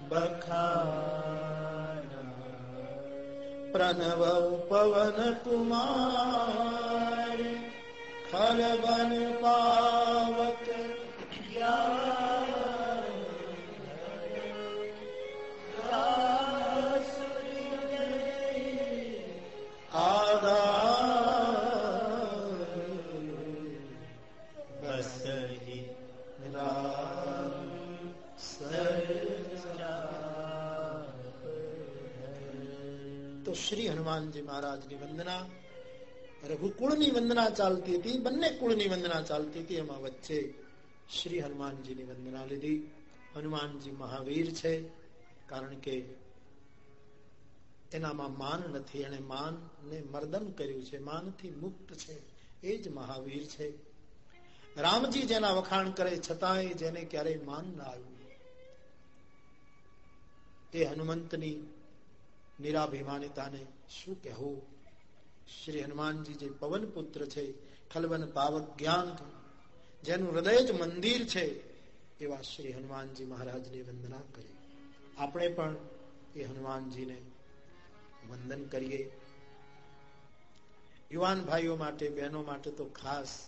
બખાના प्रणवौ पवनकुमार खलवन पावक હનુમાનજી મહારાજની વંદના. રઘુકુળની વંદના ચાલતી હતી, બંને કુળની વંદના ચાલતી હતી. એમાં વચ્ચે શ્રી હનુમાનજીની વંદના લીધી. હનુમાનજી મહાવીર છે, કારણ કે એનામાં માન નથી એને માન ને મર્દન કર્યું છે, માનથી મુક્ત છે. એ જ મહાવીર છે. રામજી જેના વખાણ કરે છતાંય જેને ક્યારેય માન ના આવ્યું. એ હનુમંતની નિરાભિમાનિતાને શું કહેવું? શ્રી હનુમાનજી જે પવન પુત્ર છે, ખલવન પાવક જ્ઞાન જેનું હૃદય જ મંદિર છે, એવા શ્રી હનુમાનજી મહારાજની વંદના કરી. આપણે પણ એ હનુમાનજીને વંદન કરીએ. યુવાન ભાઈઓ માટે, બહેનો માટે તો ખાસ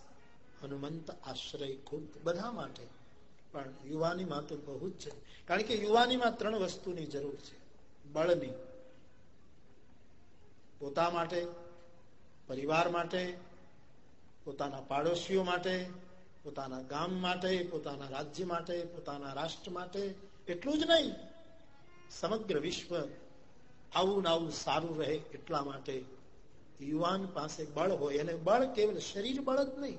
હનુમંત આશ્રય ખૂબ બધા માટે, પણ યુવાનીમાં તો બહુ જ છે. કારણ કે યુવાનીમાં ત્રણ વસ્તુની જરૂર છે. બળની. પોતા માટે, પરિવાર માટે, પોતાના પાડોશીઓ માટે, પોતાના ગામ માટે, પોતાના રાજ્ય માટે, પોતાના રાષ્ટ્ર માટે, એટલું જ નહીં, સમગ્ર વિશ્વ આવું આવું સારું રહે એટલા માટે યુવાન પાસે બળ હોય અને બળ કેવલ શરીર બળ જ નહીં.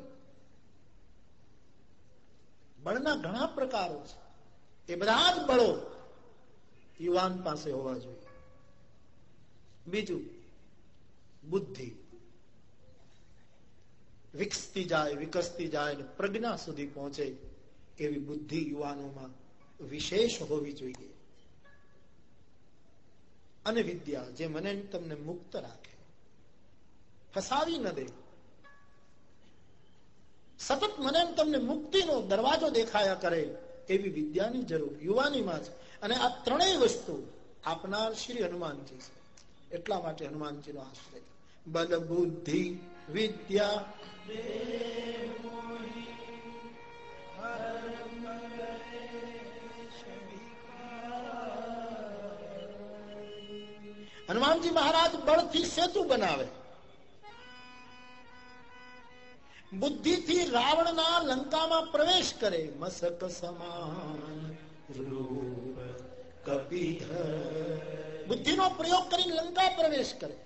બળના ઘણા પ્રકારો છે. એ બધા જ બળો યુવાન પાસે હોવા જોઈએ. બીજું બુદ્ધિ વિકસતી જાય વિકસતી જાય અને પ્રજ્ઞા સુધી પહોંચે એવી બુદ્ધિ યુવાનોમાં વિશેષ હોવી જોઈએ. અને વિદ્યા જે મને તમને મુક્ત રાખે, ફસાવી ન દે. સતત મને તમને મુક્તિનો દરવાજો દેખાયા કરે એવી વિદ્યાની જરૂર, યુવાનીમાં છે અને આ ત્રણેય વસ્તુ આપનાર શ્રી હનુમાનજી છે. એટલા માટે હનુમાનજીનો આશ્રય બલ બુદ્ધિ વિદ્યા હનુમાનજી મહારાજ બળથી સેતુ બનાવે બુદ્ધિથી રાવણના લંકામાં પ્રવેશ કરે મસક સમાન બુદ્ધિનો પ્રયોગ કરી લંકા પ્રવેશ કરે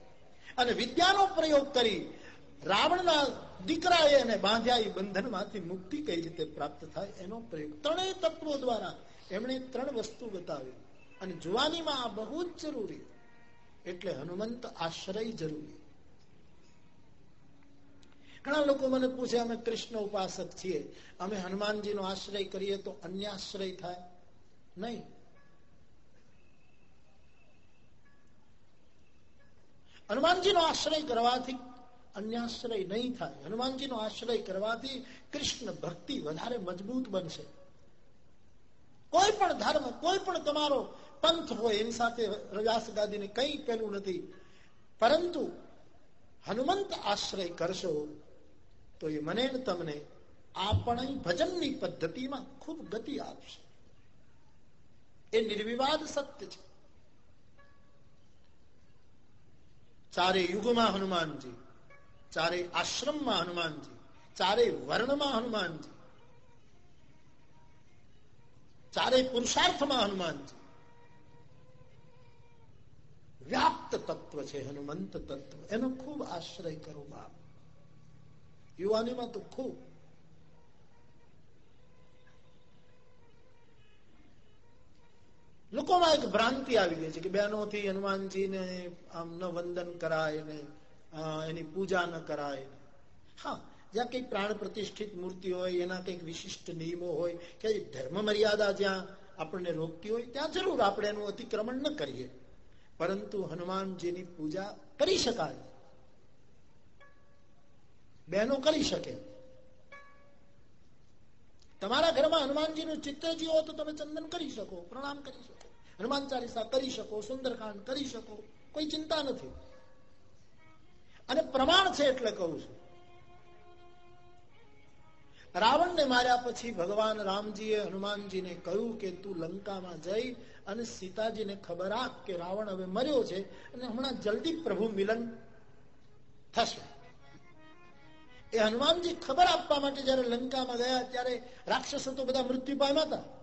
અને વિદ્યાનો પ્રયોગ કરી રાવણના દીકરાએ એને બાંધ્યા, એ બંધનમાંથી મુક્તિ કઈ રીતે પ્રાપ્ત થાય એનો પ્રયોગ. ત્રણેય તત્વો દ્વારા એમણે ત્રણ વસ્તુ બતાવી. અને જુવાનીમાં આ બહુ જ જરૂરી, એટલે હનુમંત આશ્રય જરૂરી. ઘણા લોકો મને પૂછે, અમે કૃષ્ણ ઉપાસક છીએ, અમે હનુમાનજીનો આશ્રય કરીએ તો અન્ય આશ્રય થાય? નહીં. હનુમાનજીનો આશ્રય કરવાથી અન્યાશ્રય નહીં થાય. હનુમાનજીનો આશ્રય કરવાથી કૃષ્ણ ભક્તિ વધારે મજબૂત બનશે. કોઈ પણ ધર્મ, કોઈ પણ તમારો પંથ હોય એની સાથે રજાસ ગાદીને કઈ પેલું નથી. પરંતુ હનુમંત આશ્રય કરશો તો એ મને તમને આપણ ભજનની પદ્ધતિમાં ખૂબ ગતિ આપશે. એ નિર્વિવાદ સત્ય છે. ચારે યુગમાં હનુમાનજી, ચારે આશ્રમમાં હનુમાનજી, ચારે વર્ણમાં હનુમાનજી, ચારે પુરુષાર્થમાં હનુમાનજી. વ્યાપ્ત તત્વ છે, હનુમંત તત્વ. એનો ખૂબ આશ્રય કરો બાપ. યુવાનીમાં તો ખૂબ લોકોમાં એક ભ્રાંતિ આવી ગઈ છે કે બહેનોથી, હનુમાનજીને આમ ન વંદન કરાય ને એની પૂજા ન કરાય હા, જ્યાં કંઈક પ્રાણ પ્રતિષ્ઠિત મૂર્તિ હોય, એના કંઈક વિશિષ્ટ નિયમો હોય, કે ધર્મ મર્યાદા જ્યાં આપણને રોકતી હોય, ત્યાં જરૂર આપણે એનું અતિક્રમણ ન કરીએ. પરંતુ હનુમાનજીની પૂજા કરી શકાય. બહેનો કરી શકે. તમારા ઘરમાં હનુમાનજીનું ચિત્ર જીવો તો તમે ચંદન કરી શકો, પ્રણામ કરી શકો. હનુમાન ચાલીસા કરી શકો, સુંદરકાંડ કરી શકો, કોઈ ચિંતા નથી. અને પ્રમાણ છે એટલે કહું છું. રાવણને માર્યા પછી ભગવાન રામજીએ હનુમાનજીને કહ્યું કે તું લંકામાં જઈ અને સીતાજીને ખબર આપ કે રાવણ હવે મર્યો છે અને હમણાં જલ્દી પ્રભુ મિલન થશે. એ હનુમાનજી ખબર આપવા માટે જયારે લંકામાં ગયા ત્યારે રાક્ષસો તો બધા મૃત્યુ પામ્યા હતા.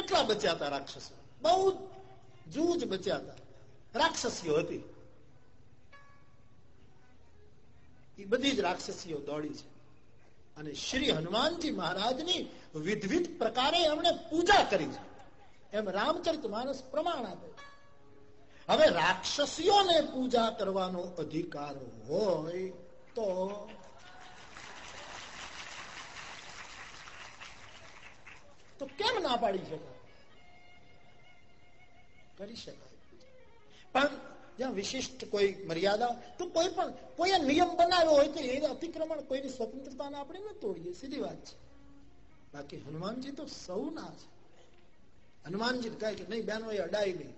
કેટલા બચ્યા હતા રાક્ષસો? બહુ જૂજ બચ્યા હતા રાક્ષસીઓ હતી. એ બધી જ રાક્ષસીઓ દોડી છે. અને શ્રી હનુમાનજી મહારાજની વિધવિધ પ્રકારે એમણે પૂજા કરી છે. એમ રામચરિત માનસ પ્રમાણ આપે હવે રાક્ષસીઓને પૂજા કરવાનો અધિકાર હોય તો તો કેમ ના પાડી શકાય? કરી શકાય. પણ જ્યાં વિશિષ્ટ કોઈ મર્યાદા, તો કોઈ પણ, કોઈ નિયમ બનાવ્યો હોય તો એ અતિક્રમણ કોઈની સ્વતંત્રતાને આપણે ન તોડીએ સીધી વાત છે. બાકી હનુમાનજી તો સૌના છે. હનુમાનજી કહે કે નહીં, બહેનો, એ અડાય નહીં.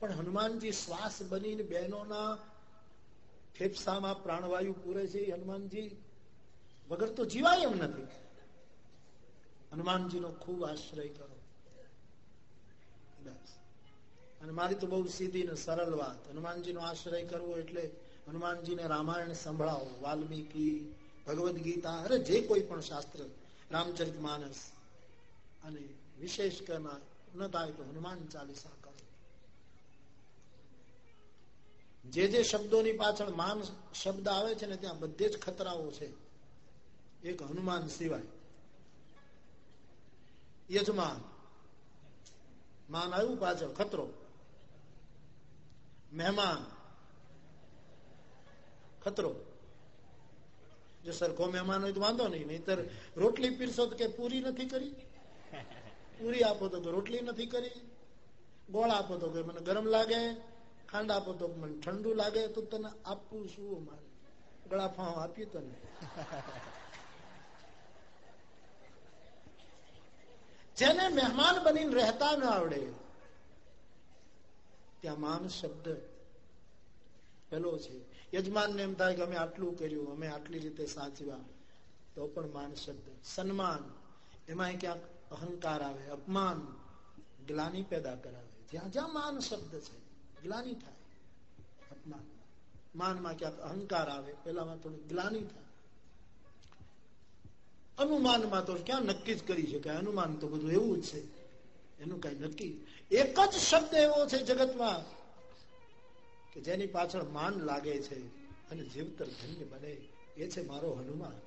પણ હનુમાનજી શ્વાસ બનીને બહેનોના ફેફસામાં પ્રાણવાયુ પૂરે છે હનુમાનજી. વગર તો જીવાય એમ નથી. હનુમાનજીનો ખૂબ આશ્રય કરો. અને મારી તો બહુ સીધી ને સરળ વાત. હનુમાનજીનો આશ્રય કરવો એટલે હનુમાનજીને રામાયણ સંભળાવો, વાલ્મીકી ભગવદ્ ગીતા અરે જે કોઈ પણ શાસ્ત્ર, રામચરિત માનસ. અને વિશેષ કરના ન થાય તો હનુમાન ચાલીસા કરો. જે જે શબ્દોની પાછળ માન શબ્દ આવે છે ને ત્યાં બધે જ ખતરાઓ છે. એક હનુમાન સિવાય. યજમાન. માન આવ્યું પાછળ ખતરો. મહેમાન. ખતરો. જો સરખો મહેમાન હોય તો વાંધો નહીં, નહીતર રોટલી પીરસો તો કે પૂરી નથી કરી? પૂરી આપો તો રોટલી નથી કરી? ગોળ આપો તો મને ગરમ લાગે, ખાંડ આપો તો મને ઠંડુ લાગે, તો તને આપવું શું મારે ગળા ફાવ આપ્યું તને. જેને મહેમાન બનીને રહેતા ન આવડે. ત્યાં માન શબ્દ પેલો છે. યજમાનને એમ થાય કે અમે આટલું કર્યું, અમે આટલી રીતે સાચવા તો પણ માન શબ્દ, સન્માન. એમાં ક્યાંક અહંકાર આવે, અપમાન. ગ્લાની પેદા કરાવે. જ્યાં જ્યાં માન શબ્દ છે, ગ્લાની થાય. અપમાન. માનમાં ક્યાંક અહંકાર આવે, પેલામાં થોડું ગ્લાની થાય. અનુમાનમાં તો ક્યાં નક્કી જ કરી શકાય? અનુમાન તો બધું એવું જ છે. એનું કઈ નક્કી. એક જ શબ્દ એવો છે જગતમાં કે જેની પાછળ માન લાગે છે અને જીવતર ધન્ય બને. એ છે મારો હનુમાન.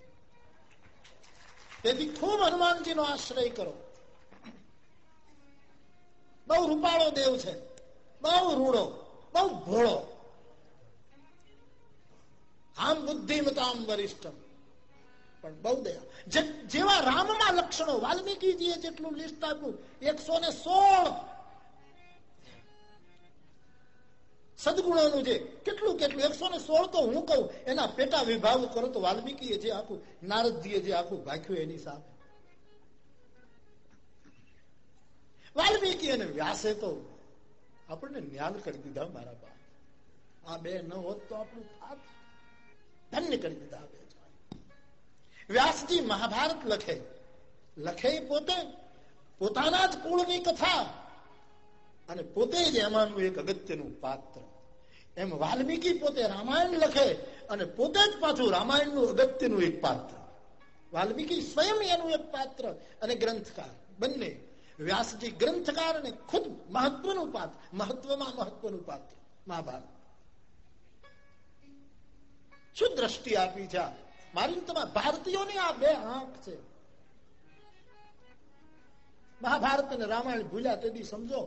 તેથી ખૂબ હનુમાનજીનો આશ્રય કરો. બહુ રૂપાળો દેવ છે. બહુ રૂડો. બહુ ભોળો. આમ બુદ્ધિમતામ વરિષ્ઠ પણ બહુ દયા. જેવા રામમાં લક્ષણો વાલ્મીકીજીએ જેટલું લિસ્ટ આપ્યું, એકસો ને સોળ સદગુણોનું જે કેટલું કેટલું, એકસો ને સોળ તો હું કહું, એના પેટા વિભાગ કરો તો વાલ્મીકીએ જે આખું, નારદજીએ જે આખું ભાખ્યું એની સામે વાલ્મીકી અને વ્યાસે તો આપણને જ્ઞાન કરી દીધા મારા બાપ. આ બે ન હોત તો આપણું ધન્ય કરી દીધા વ્યાસજી, મહાભારત લખે. લખે પોતે, પોતાના જ કુળની કથા. અને પોતે જ એમાંનું એક અગત્યનું પાત્ર. એમ વાલ્મીકી પોતે રામાયણ લખે અને પોતે જ પાછું રામાયણનું અગત્યનું એક પાત્ર. વાલ્મીકી સ્વયં એનું એક પાત્ર અને ગ્રંથકાર. બંને. વ્યાસજી ગ્રંથકાર અને ખુદ મહત્વનું પાત્ર, મહત્વમાં મહત્વનું પાત્ર. મહાભારત. શું દ્રષ્ટિ આપી છે મારી ભારતીયોની આ બે આંખ છે. મહાભારત અને રામાયણ ભૂલ્યા તેથી સમજો,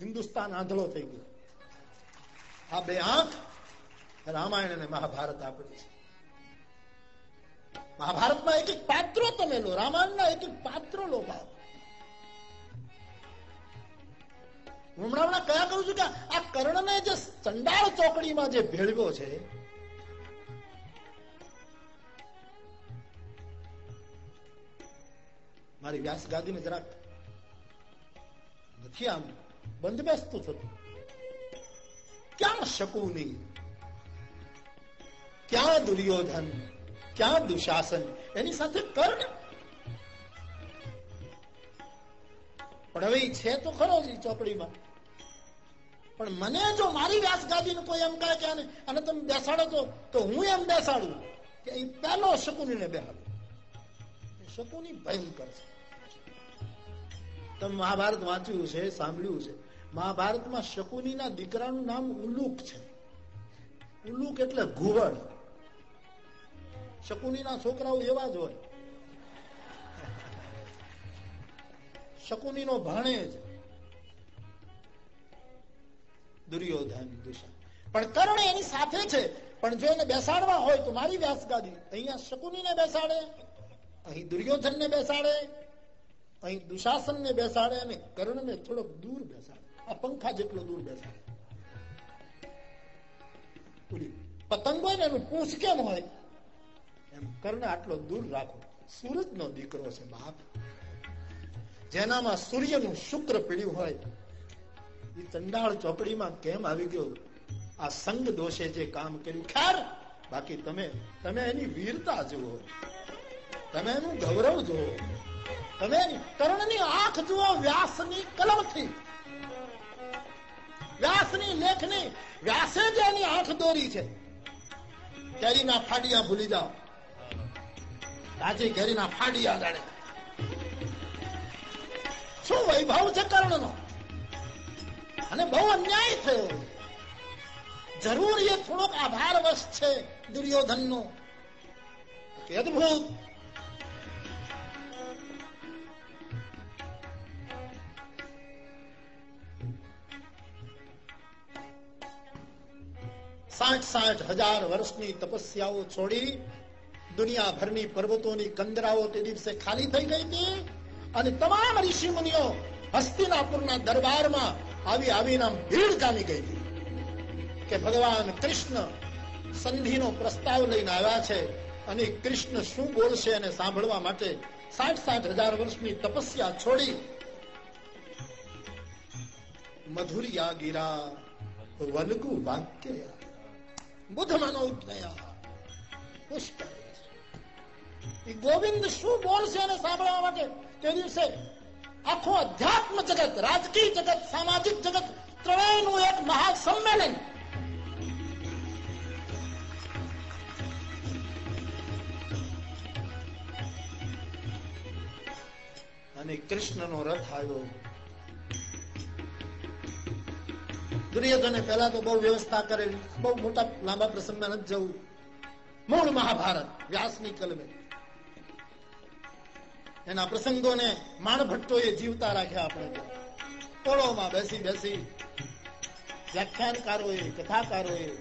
હિન્દુસ્તાન આંધળો થઈ ગયો. આ બે આંખ રામાયણ અને મહાભારત આપણી છે. મહાભારતમાં એક એક પાત્રો તમે લો, રામાયણના એક એક પાત્રો લો બાપ. હું હમણાં કયા કરું છું કે આ કર્ણને જે ચંડાળ ચોકડીમાં જે ભેળવ્યો છે મારી વ્યાસ ગાદીને જરાક નથી આમ બંધ બેસતું થતું ક્યાં શકુની ક્યાં દુર્યોધન? ક્યાં દુશાસન? એની સાથે કર્ણ પણ હવે છે તો ખરો જ ચોપડીમાં. પણ મને જો મારી વ્યાસ ગાદી કોઈ એમ કહે કે અને તમે બેસાડો તો હું એમ બેસાડું કે એ પહેલો શકુની ને બેસાડું શકુની ભયંકર છે. તમે મહાભારત વાંચ્યું છે, સાંભળ્યું છે. મહાભારતમાં શકુનીના દીકરાનું નામ ઉલુક છે. ઉલુક એટલે ઘુવડ શકુનીના છોકરાઓ એવા જ હોય. શકુનીનો ભાણેજ દુર્યોધન દુષણ પણ કર્ણ એની સાથે છે. પણ જો એને બેસાડવા હોય તો મારી વ્યાસ ગાદી અહીંયા શકુનીને બેસાડે, અહીં દુર્યોધન ને બેસાડે. અહીં દુશાસન ને બેસાડે અને કર્ણ ને થોડોક દૂર બેસાડે. આ પંખા જેટલો દૂર બેસાડે. પતંગ હોય ને એનું પૂછ કેમ હોય? એમ કર્ણ આટલો દૂર રાખો. સૂરજ નો દીકરો છે બાપ. જેનામાં સૂર્યનું શુક્ર પીડ્યું હોય એ ચંડાળ ચોકડીમાં કેમ આવી ગયો? આ સંગ દોષે જે કામ કર્યું. ખેર બાકી તમે તમે એની વીરતા જુઓ. તમે એનું ગૌરવ જુઓ. તમે કર્ણની આંખ જુઓ વ્યાસની કલમથી. વ્યાસની લેખની, વ્યાસે જ એની આંખ દોરી છે. કેરીના ફાડિયા ભૂલી જાઓ. તાજી કેરીના ફાડિયા જાણે. શું વૈભવ છે કર્ણનો? અને બહુ અન્યાય થયો. જરૂર એ થોડોક આભાર વશ છે દુર્યોધન નો અદભુત સાઠ સાઠ હજાર વર્ષની તપસ્યાઓ છોડી દુનિયાભરની પર્વતોની કંદરાઓ તે દિવસે ખાલી થઈ ગઈ હતી અને તમામ ઋષિ મુનિઓ હસ્તિનાપુરના દરબારમાં આવી આવીને ભીડ જામી ગઈ હતી કે ભગવાન કૃષ્ણ સંધિનો પ્રસ્તાવ લઈને આવ્યા છે અને કૃષ્ણ શું બોલશે અને સાંભળવા માટે સાઠ સાઠ હજાર વર્ષની તપસ્યા છોડી મધુરિયા ગીરા વલગુ વાક્ય બુદ્ધ મનો ઉઠયા ગોવિંદ શું બોલશે એને સાંભળવા માટે? તે દિવસે આખો અધ્યાત્મ જગત, રાજકીય જગત, સામાજિક જગત ત્રણેયનું એક મહાસંમેલન. અને કૃષ્ણનો રથ આવ્યો. દુર્યોધને પહેલા તો બહુ વ્યવસ્થા કરેલી. બહુ મોટા લાંબા પ્રસંગમાં નથી જવું. મૂળ મહાભારત, વ્યાસની કલમે. એના પ્રસંગોને એ જીવતા રાખ્યા આપણે. ટોળોમાં બેસી બેસી વ્યાખ્યાનકારોએ, કથાકારોએ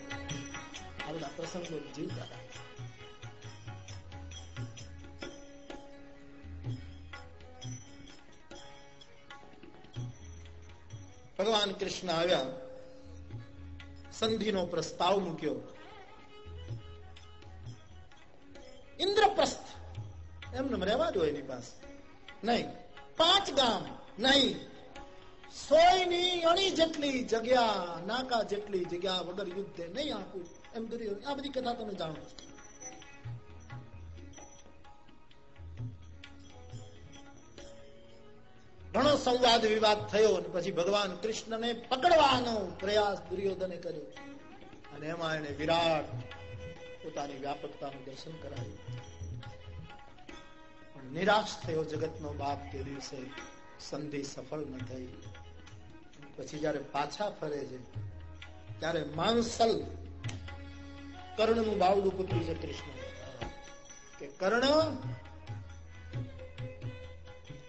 આ બધા પ્રસંગો જીવતા રાખ્યા. ભગવાન કૃષ્ણ આવ્યા. સંધિનો પ્રસ્તાવ મૂક્યો. ઇન્દ્રપ્રસ્થ. એમને રહેવા દો એની પાસે. નહીં. પાંચ ગામ. નહીં. સોયની અણી જેટલી જગ્યા, નાકા જેટલી જગ્યા વગર યુદ્ધે નહીં આપું એમ આ બધી કથા તમે જાણો છો. ઘણો સંવાદ વિવાદ થયો અને પછી ભગવાન કૃષ્ણને પકડવાનો પ્રયાસ દુર્યોધને કર્યો. અને એમાં એને વિરાટ પોતાની વ્યાપકતાનું દર્શન કરાયું નિરાશ થયો જગતનો બાપ તે દિવસે સંધિ સફળ ન થઈ. પછી જયારે પાછા ફરે છે, ત્યારે માંસલ કર્ણનું બાવડું પુત્રી છે કૃષ્ણ કે કર્ણ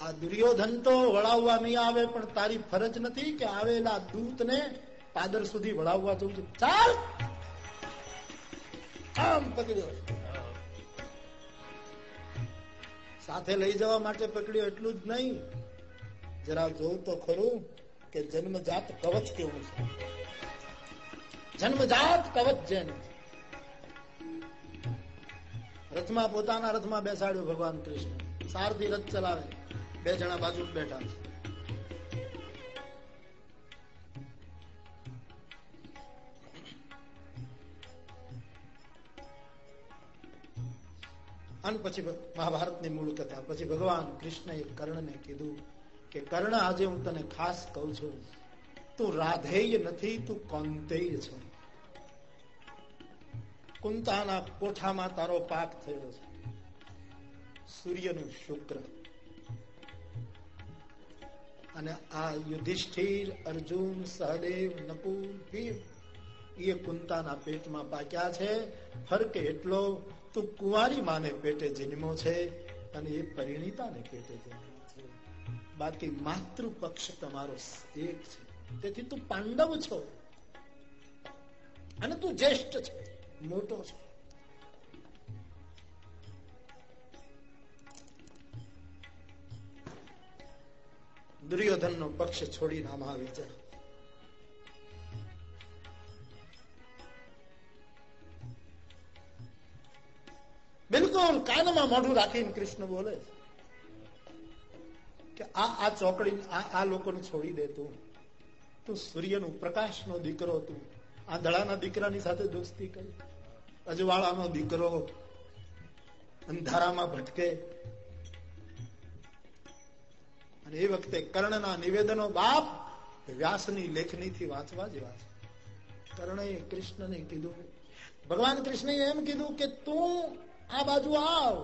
આ દુર્યોધન તો વળાવવા નહીં આવે, પણ તારી ફરજ નથી કે આવેલા દૂતને પાદર સુધી વળાવવા જવું છે. ચાલ! આમ પકડ્યો. સાથે લઈ જવા માટે પકડ્યો, એટલું જ નહીં. જરા જોવું તો ખરું કે જન્મજાત કવચ કેવું છે. જન્મજાત કવચ જેન. રથમાં પોતાના રથમાં બેસાડ્યો ભગવાન કૃષ્ણ. સારથી રથ ચલાવે. બે જણા બાજુ બેઠા અને પછી મહાભારતની મૂળ કથા. પછી ભગવાન કૃષ્ણએ કર્ણને કીધું કે, કર્ણ, આજે હું તને ખાસ કહું છું. તું રાધેય નથી, તું કૌંતેય છે. કુંતાના કોઠામાં તારો પાક થયો છે. સૂર્યનું શુક્ર. અને આ યુધિષ્ઠિર, અર્જુન, સહદેવ, નકુલ, ભીમ, એ કુંતાના પેટમાં પાક્યા છે. ફરકે એટલો તું કુંવારી માને પેટે જન્મો છે અને એ પરિણીતાને પેટે જન્મો છે. બાકી માતૃ પક્ષ તમારો એક છે. તેથી તું પાંડવ છો અને તું જ્યેષ્ઠ છે, મોટો છે. દુર્યોધન નો પક્ષ છોડીને આમાં આવી જાય. બિલકુલ કાનમાં મોઢું રાખીને કૃષ્ણ બોલે કે આ આ ચોકડી આ લોકોને છોડી દે તું. તું સૂર્યનું પ્રકાશનો દીકરો તું. આ દળાના દીકરાની સાથે દોસ્તી કરી. અજવાળાનો દીકરો અંધારામાં ભટકે. અને એ વખતે કર્ણના નિવેદનો બાપ વ્યાસની લેખનીથી વાંચવા જેવા છે. કર્ણએ કૃષ્ણને કીધું, ભગવાન કૃષ્ણએ એમ કીધું કે તું આ બાજુ આવ.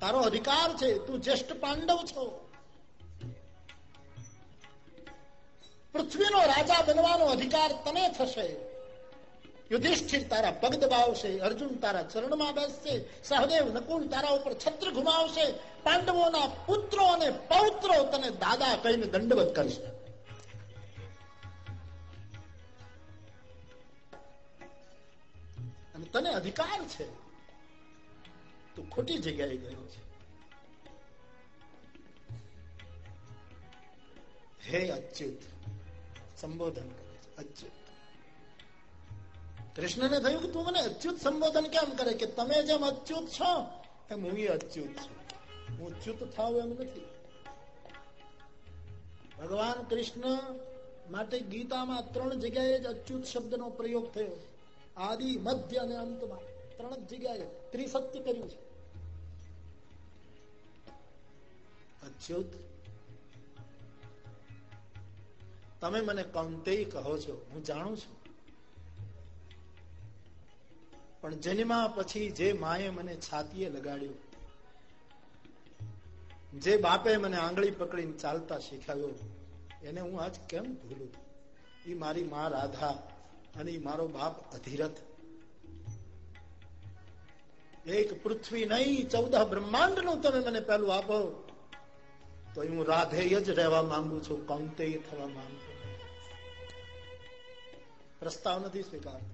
તારો અધિકાર છે, તું જ્યેષ્ઠ પાંડવ છો. પૃથ્વીનો રાજા બનવાનો અધિકાર તને થશે. યુધિષ્ઠિર તારા પગ દબાવશે, અર્જુન તારા ચરણમાં બેસશે, સહદેવ નકુલ તારા ઉપર છત્ર ઘુમાવશે, પાંડવોના પુત્રો અને પૌત્રો તને દાદા કહીને દંડવત કરશે. અને તને અધિકાર છે. તું ખોટી જગ્યાએ ગયો છે. હે અચ્યુત, સંબોધન કરે છે. અચ્યુત. કૃષ્ણને થયું કે તું મને અચ્યુત સંબોધન કેમ કરે કે તમે જેમ અચ્યુત છો, એમ હું અચ્યુત છું. હું ચ્યુત થાવ એમ નથી. ભગવાન કૃષ્ણ માટે ગીતામાં ત્રણ જગ્યાએ જ અચ્યુત શબ્દનો પ્રયોગ થયો. આદિ, મધ્ય અને અંતમાં. ત્રણ જગ્યાએ ત્રિસત્ય કર્યું છે. અચ્યુત? તમે મને કૌંતેય કહો છો, હું જાણું છું. પણ જન્મા પછી જે માએ મને છાતીએ લગાડ્યું, જે બાપે મને આંગળી પકડીને ચાલતા શીખવ્યો, એને હું આજ કેમ ભૂલું? એ મારી મા રાધા અને મારો બાપ અધિરથ. એક પૃથ્વી નહીં, ચૌદ બ્રહ્માંડનું તમે મને પેલું આપો તો હું રાધેય જ રહેવા માંગુ છું કૌંતે થવા માંગુ પ્રસ્તાવ નથી સ્વીકારતો.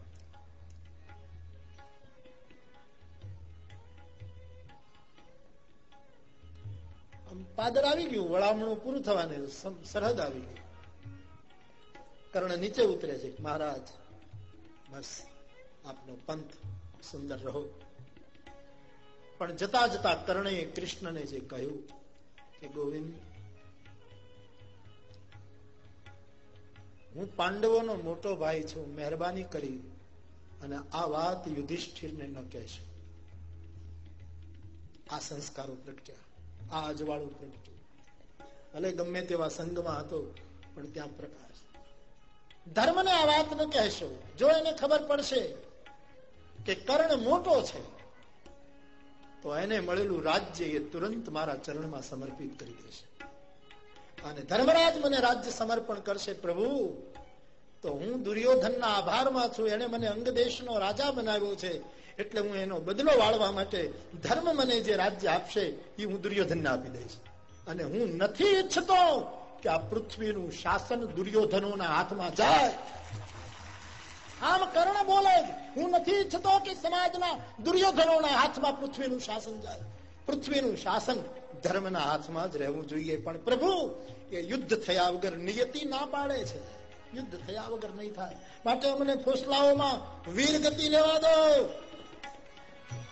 પાદર આવી ગયું, વળામણું પૂરું થવાને સરહદ આવી ગયું કર્ણ નીચે ઉતરે છે, મહારાજ, બસ, આપનો પંથ સુંદર રહો. પણ જતા જતા કર્ણે કૃષ્ણને જે કહ્યું કે, ગોવિંદ, હું પાંડવોનો મોટો ભાઈ છું, મહેરબાની કરી અને આ વાત યુધિષ્ઠિરને ન કહેશો. આ સંસ્કારો પ્રગટ્યા. આ અજવાળું પ્રગટ્યું ભલે ગમે તેવા સંઘમાં હતો, પણ ત્યાં પ્રકાશ. ધર્મને આ વાત ન કહેશો. જો એને ખબર પડશે કે કર્ણ મોટો છે, તો એને મળેલું રાજ્ય એ તુરંત મારા ચરણમાં સમર્પિત કરી દેશે. અને ધર્મરાજ મને રાજ્ય સમર્પણ કરશે, પ્રભુ. તો હું દુર્યોધનના આભારમાં છું. એને મને અંગ દેશનો રાજા બનાવ્યો છે. એટલે હું એનો બદલો વાળવા માટે ધર્મ મને જે રાજ્ય આપશે, એ હું દુર્યોધનને આપી દઈશ. અને હું નથી ઈચ્છતો કે આ પૃથ્વીનું શાસન દુર્યોધનોના હાથમાં જાય. આમ કર્ણ બોલે હું નથી ઈચ્છતો કે સમાજના દુર્યોધનોના હાથમાં પૃથ્વીનું શાસન જાય. પૃથ્વીનું શાસન ધર્મના હાથમાં જ રહેવું જોઈએ. પણ પ્રભુ, એ યુદ્ધ થયા વગર નિયતિ ના પાડે છે. યુદ્ધ થયા વગર નહીં થાય. માટે અમને ફોસલાઓમાં વીર ગતિ લેવા દો.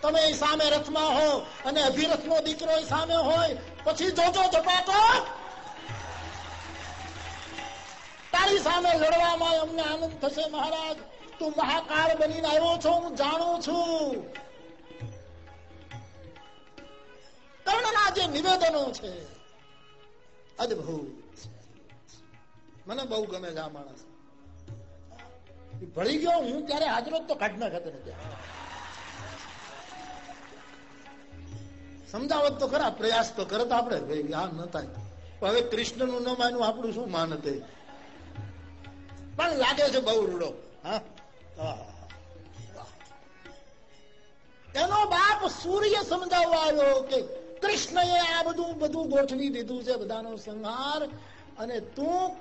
તમે સામે રથમાં હો અને અભિરથ નો દીકરો સામે હોય, પછી જોજો ઝપાટો. તારી સામે લડવામાં અમને આનંદ થશે મહારાજ. તું મહાકાળ બનીને આવ્યો છો, હું જાણું છું. કર્ણના જે નિવેદનો છે, અદભુત. મને બહુ ગમે છે આ માણસ. ભળી ગયો, હું ત્યારે હાજરો તો કાઢ ના ખાતે નથી. સમજાવત તો ખરા, પ્રયાસ તો કરત આપણે. આ ન થાય. હવે કૃષ્ણનું ન માનવું આપણું શું માન પણ લાગે છે બહુ રૂડો. એનો બાપ સૂર્ય સમજાવવા આવ્યો કે કૃષ્ણએ આ બધું બધું ગોઠવી દીધું છે, બધાનો સંહાર. અને તું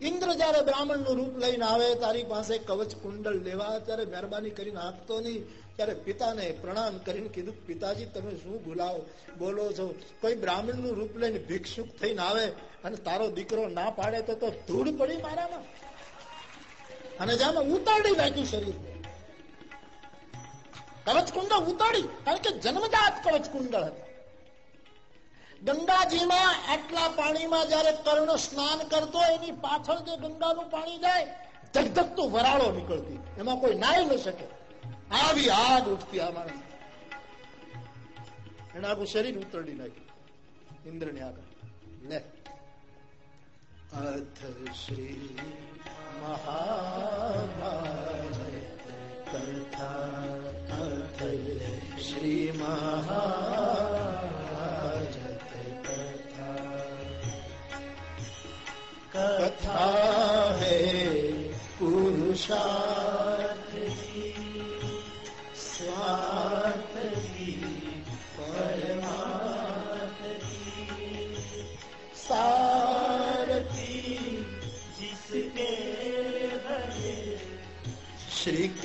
ઇન્દ્ર જયારે બ્રાહ્મણનું રૂપ લઈને આવે, તારી પાસે કવચ કુંડલ લેવા, ત્યારે મહેરબાની કરીને આપતો નહીં. ત્યારે પિતાને પ્રણામ કરીને કીધું, પિતાજી, તમે શું ભૂલાવો? બોલો છો. કોઈ બ્રાહ્મણનું રૂપ લઈને ભિક્ષુક થઈને આવે અને તારો દીકરો ના પાડે તો ધૂળ પડી મારામાં. અને જામે ઉતાડી નાખ્યું શરીર. કવચ કુંડળ ઉતાડી કારણ કે જન્મજાત કવચ કુંડળ હતા. ગંગાજીમાં આટલા પાણીમાં જયારે કર્ણ સ્નાન કરતો, એની પાછળ જે ગંગાનું પાણી જાય, ધગધગતું વરાળો નીકળતી. એમાં કોઈ નાઈ ન શકે. આવી આગ ઉઠતી આ માણસ. એને આખું શરીર ઉતરડી નાખ્યું. ઇન્દ્રની આગળ. લે. અથ શ્રી મહાભારત કથા અથ શ્રી મહાભારત કથા કથા હે પુરુષા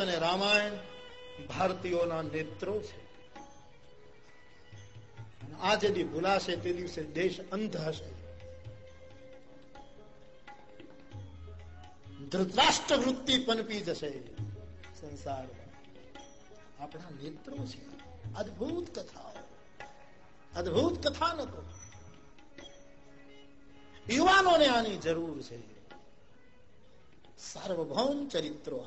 અને રામાયણ ભારતીયોના નેત્રો છે. આ જેથી ભૂલાશે તે દિવસે દેશ અંધ હશે. ધૃતરાષ્ટ્ર વૃત્તિ પનપી જશે સંસાર. આપણા નેત્રો છે. અદભુત કથાઓ. અદભુત કથાનકો. યુવાનોને આની જરૂર છે. સાર્વભૌમ ચરિત્રો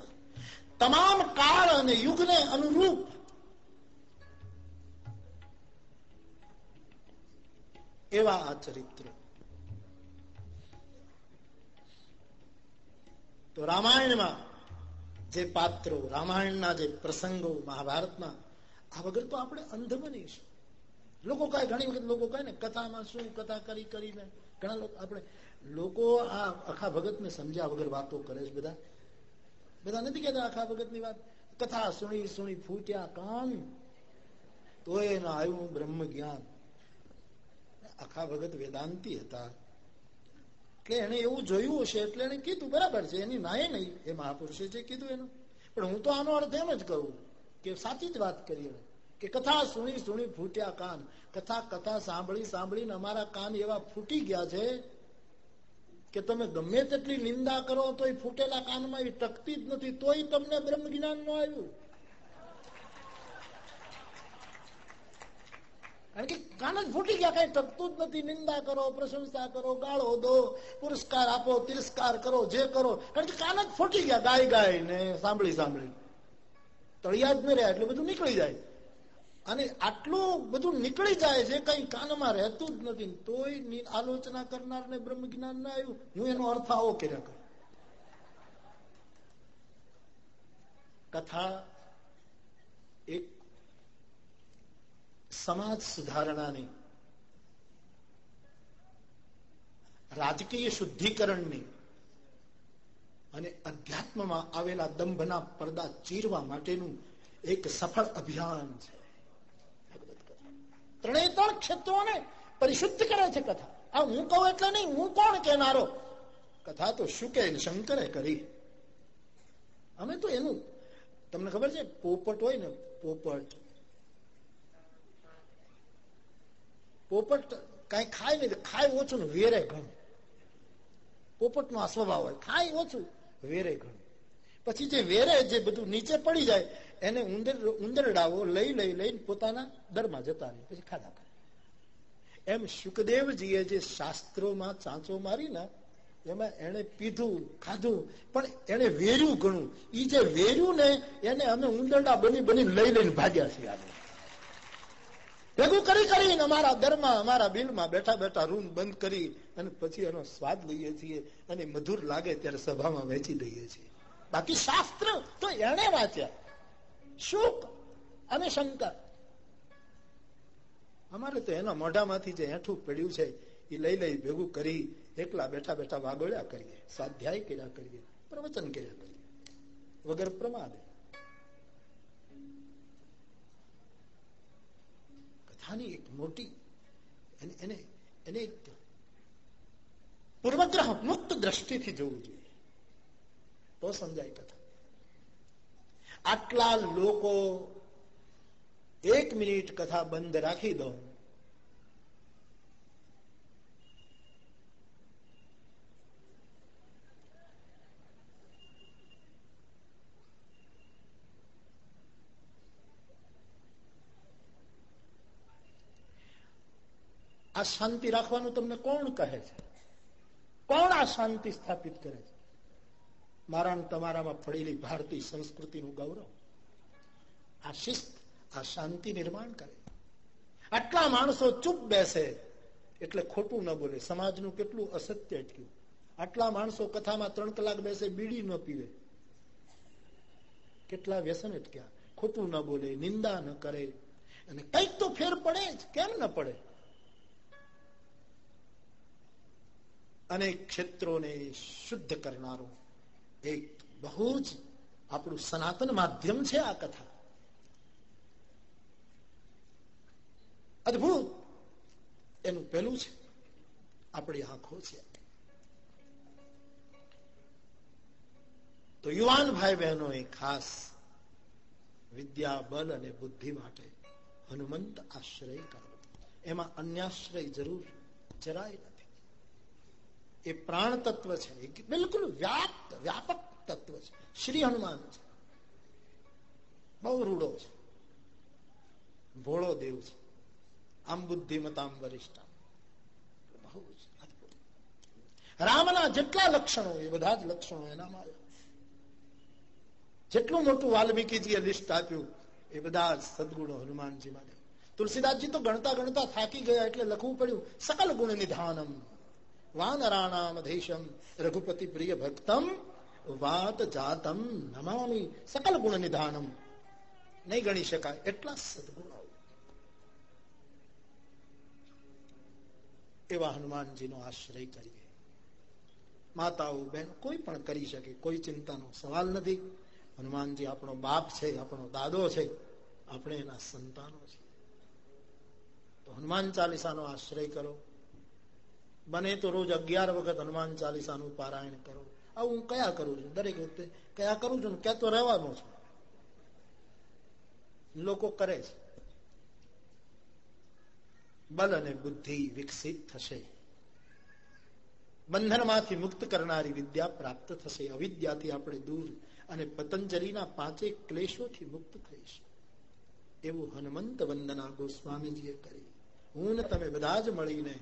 તમામ કાળ અને યુગને અનુરૂપ. એવા આ ચરિત્રો. તો રામાયણમાં જે પાત્રો, રામાયણના જે પ્રસંગો મહાભારતમાં, આ વગર તો આપણે અંધ બનીશું લોકો કહે ઘણી વખત લોકો કહે ને, કથામાં શું કથા કરી, કરીને. ઘણા લોકો આપણે લોકો આ આખા ભગત ને સમજ્યા વગર વાતો કરે છે બધા. બધા નથી કેતા આખા ભગતની વાત. કથા સુણી સુણી ફૂટ્યા કાન. તો એને આવ્યું બ્રહ્મ જ્ઞાન. આખા ભગત વેદાંતિ હતા. કે એને એવું જોયું હશે એટલે એને કીધું, બરાબર છે, એની નાય નહીં. એ મહાપુરુષે જે કીધું એનું. પણ હું તો આનો અર્થ એમ જ કહું કે સાચી જ વાત કરી કે કથા સુણી સુણી ફૂટ્યા કાન. કથા કથા સાંભળી સાંભળીને અમારા કાન એવા ફૂટી ગયા છે કે તમે ગમે તેટલી નિંદા કરો તો એ ફૂટેલા કાનમાં એ ટકતી જ નથી, તોય તમને બ્રહ્મ જ્ઞાન ન આવ્યું. કારણ કે કાન જ ફૂટી ગયા, કઈ ટકતું જ નથી. નિંદા કરો, પ્રશંસા કરો, ગાળો દો, પુરસ્કાર આપો, તિરસ્કાર કરો, જે કરો. કારણ કે કાન જ ફૂટી ગયા, ગાય ગાય ને સાંભળી સાંભળી તળિયા જ ન રહ્યા એટલે બધું નીકળી જાય. અને આટલું બધું નીકળી જાય છે, કઈ કાનમાં રહેતું જ નથી. તોય આલોચના કરનારને બ્રહ્મ જ્ઞાન ના આવ્યું. હું એનો અર્થ આવો કર્યા કરું. કથા એક સમાજ સુધારણાની, રાજકીય શુદ્ધિકરણની અને અધ્યાત્મમાં આવેલા દંભના પડદા ચીરવા માટેનું એક સફળ અભિયાન છે. ત્રણે ત્રણ ક્ષેત્રોને પરિશુદ્ધ કરે છે કથા. આ હું કહું એટલે નહીં, હું કોણ કહેનારો? કથા તો શુકે શંકરે કરી. અમે તો એનું, તમને ખબર છે, પોપટ હોય ને, પોપટ. પોપટ કઈ ખાય નહીં, ખાય ઓછું ને વેરે ઘણું. પોપટ નો આ સ્વભાવ હોય, ખાય ઓછું, વેરે ઘણું. પછી જે વેરે જે બધું નીચે પડી જાય, એને ઉંદર, ઉંદરડાઓ લઈ લઈ, લઈને પોતાના દરમાં જતા રહે. પછી ખાધા કરે એમ સુખદેવજીએ જે શાસ્ત્રોમાં ચાંચો મારી ને એમાં એને પીધું, ખાધું, પણ એને વેર્યું ઘણું. એ જે વેર્યું ને, એને અમે ઉંદરડા બની બની લઈ, લઈને ભાગ્યા છીએ આપણે ભેગું કરી, કરીને અમારા ઘરમાં અમારા બિલમાં બેઠા બેઠા રૂમ બંધ કરી અને પછી એનો સ્વાદ લઈએ છીએ અને મધુર લાગે ત્યારે સભામાં વેચી દઈએ છીએ. બાકી શાસ્ત્ર તો એને વાંચ્યા. શુક અને શંકર. અમારે તો એના મોઢામાંથી જે હેઠું પડ્યું છે એ લઈ લઈ ભેગું કરી એકલા બેઠા બેઠા વાગોળ્યા કરીએ. સ્વાધ્યાય કર્યા કરીએ, પ્રવચન કર્યા કરીએ. વગર પ્રમાદે. કથાની એક મોટી, એને એને પૂર્વગ્રહ મુક્ત દ્રષ્ટિથી જોવું જોઈએ. તો સમજાય કથા. આટલા લોકો એક મિનિટ કથા બંધ રાખી દો. આ શાંતિ રાખવાનું તમને કોણ કહે છે? કોણ આ શાંતિ સ્થાપિત કરે છે? મારા તમારામાં પડેલી ભારતીય સંસ્કૃતિનું ગૌરવ. આ શિસ્ત, આ શાંતિ નિર્માણ કરે. આટલા માણસો ચૂપ બેસે એટલે ખોટું ન બોલે. સમાજનું કેટલું અસત્ય અટક્યું આટલા માણસો કથામાં ત્રણ કલાક બેસે, બીડી ન પીવે. કેટલા વ્યસન અટક્યા. ખોટું ન બોલે, નિંદા ન કરે. અને કંઈક તો ફેર પડે જ. કેમ ન પડે? અનેક ક્ષેત્રોને શુદ્ધ કરનારો એક બહુ જ આપણું સનાતન માધ્યમ છે આ કથા. અદભુત! એનું પેલું છે આપણી આંખો છે. તો યુવાન ભાઈ બહેનો એ ખાસ વિદ્યા બલ અને બુદ્ધિ માટે હનુમંત આશ્રય કરવો એમાં અન્યાશ્રય જરૂર જરાય એ પ્રાણ તત્વ છે. બિલકુલ વ્યાપ્ત, વ્યાપક તત્વ છે. શ્રી હનુમાન છે. બહુ રૂડો છે. ભોળો દેવ છે. આમ બુદ્ધિમતામ વરિષ્ઠ બહુ અદભુત. રામના જેટલા લક્ષણો, એ બધા જ લક્ષણો એનામાં જેટલું મોટું વાલ્મીકીજીએ લિસ્ટ આપ્યું, એ બધા સદગુણો હનુમાનજીમાં તુલસીદાસજી તો ગણતા ગણતા થાકી ગયા એટલે લખવું પડ્યું, સકલ ગુણ નિધાનમ વાનરાણામ રઘુપતિ પ્રિય ભક્તમ વાત જાતમ નમામી સકલ ગુણ નિધાનમ નહીં ગણી શકાય એટલા સદગુણો એવા હનુમાનજીનો આશ્રય કરીએ માતાઓ બેન કોઈ પણ કરી શકે કોઈ ચિંતાનો સવાલ નથી હનુમાનજી આપણો બાપ છે આપણો દાદો છે આપણે એના સંતાનો છે તો હનુમાન ચાલીસાનો આશ્રય કરો બને તો રોજ અગિયાર વખત હનુમાન ચાલીસાનું પારાયણ કરો. આવું હું કયા કરું છું? દરેક વખતે કયા કરું છું ક્યાં તો રહેવાનો છું. લોકો કરે છે. બલ અને બુદ્ધિ વિકસિત થશે. બંધનમાંથી મુક્ત કરનારી વિદ્યા પ્રાપ્ત થશે. અવિદ્યાથી આપણે દૂર અને પતંજલિના પાંચે ક્લેશોથી મુક્ત થઈશું. એવું હનુમંત વંદના ગોસ્વામીજીએ કરી. હું ને તમે બધા જ મળીને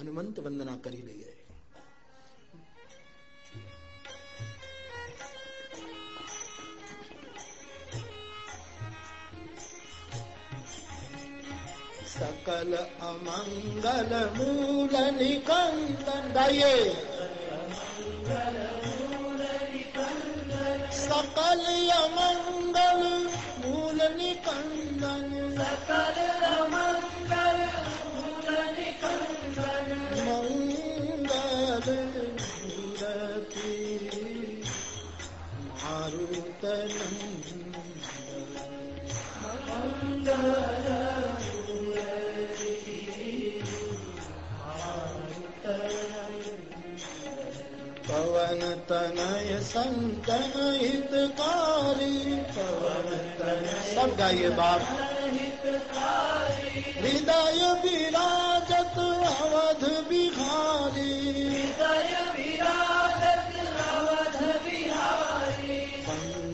હનુમંત વંદના કરી લઈએ સકલ અમંગલ મૂલ નિકંદન ગાઈએ સકલ અમંગલ મૂલ નિકંદન સકલ અમંગલ મારુતન મંગલ પવન તનય સંતન હિતકારી પવન તનય સબ ગાઈએ બાપ હૃદય વિરાજત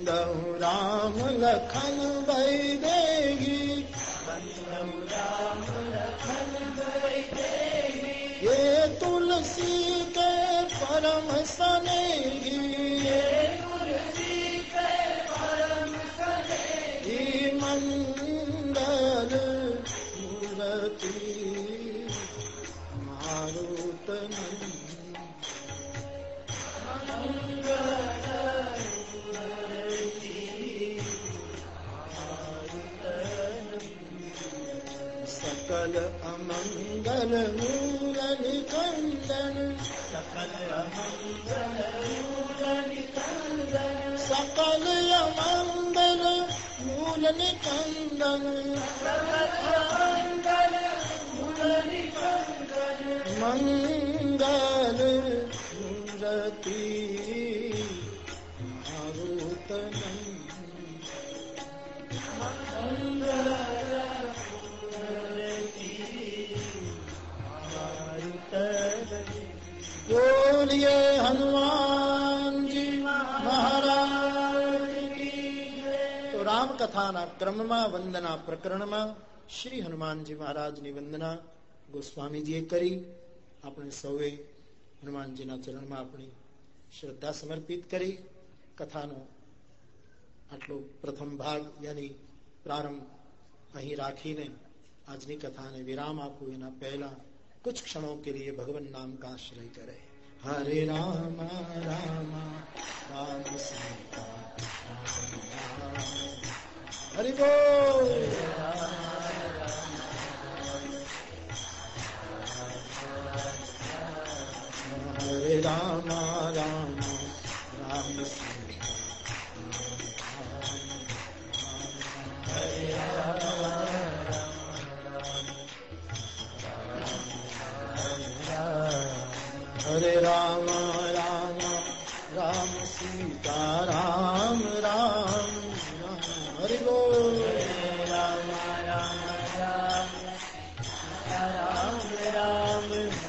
दहु राम लखन भई देगी ये तुलसी के परम सनेगी मंगल मूर्ति मारुत सकल अमंगल मूल निकंदन सकल अमंगल मूल निकंदन सकल अमंगल मूल निकंदन मंगल मूल निकंदन मंगल मूर्ति રામકથાના ક્રમમાં વંદના પ્રકરણમાં શ્રી હનુમાનજી મહારાજની વંદના ગોસ્વામીજીએ કરી આપણે સૌએ હનુમાનજીના ચરણમાં આપણી શ્રદ્ધા સમર્પિત કરી કથાનો આટલો પ્રથમ ભાગ યાની પ્રારંભ અહીં રાખીને આજની કથાને વિરામ આપું એના પહેલા कुछ क्षणों के लिए भगवान नाम का आश्रय करे हरे राम राम राम सीता હરિબો હરે રામ રામ રામ. હરે રામ.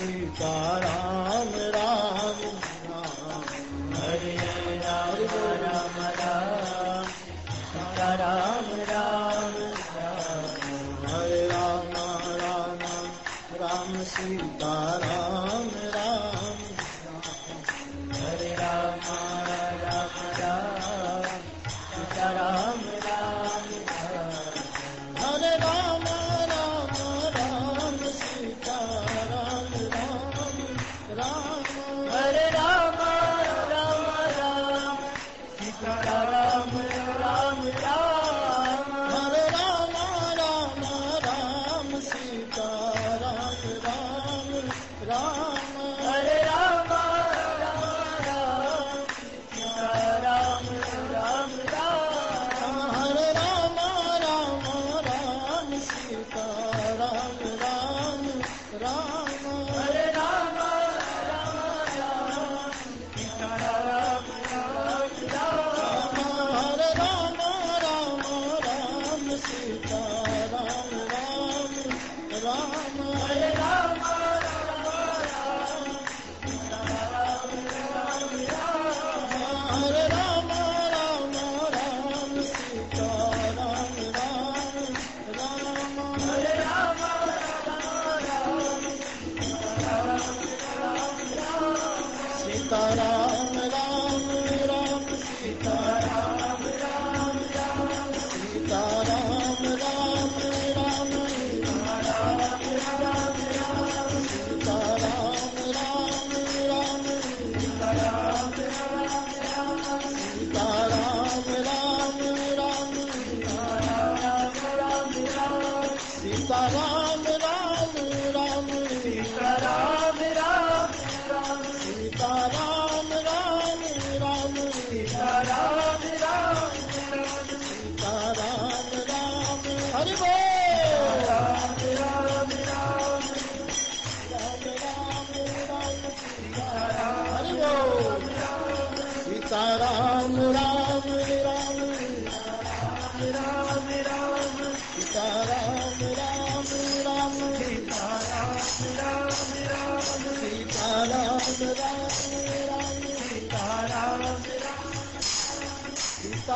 सीताराम राम राम हरे राम राम राम सीताराम राम राम हरे राम राम राम सीताराम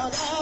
Lord.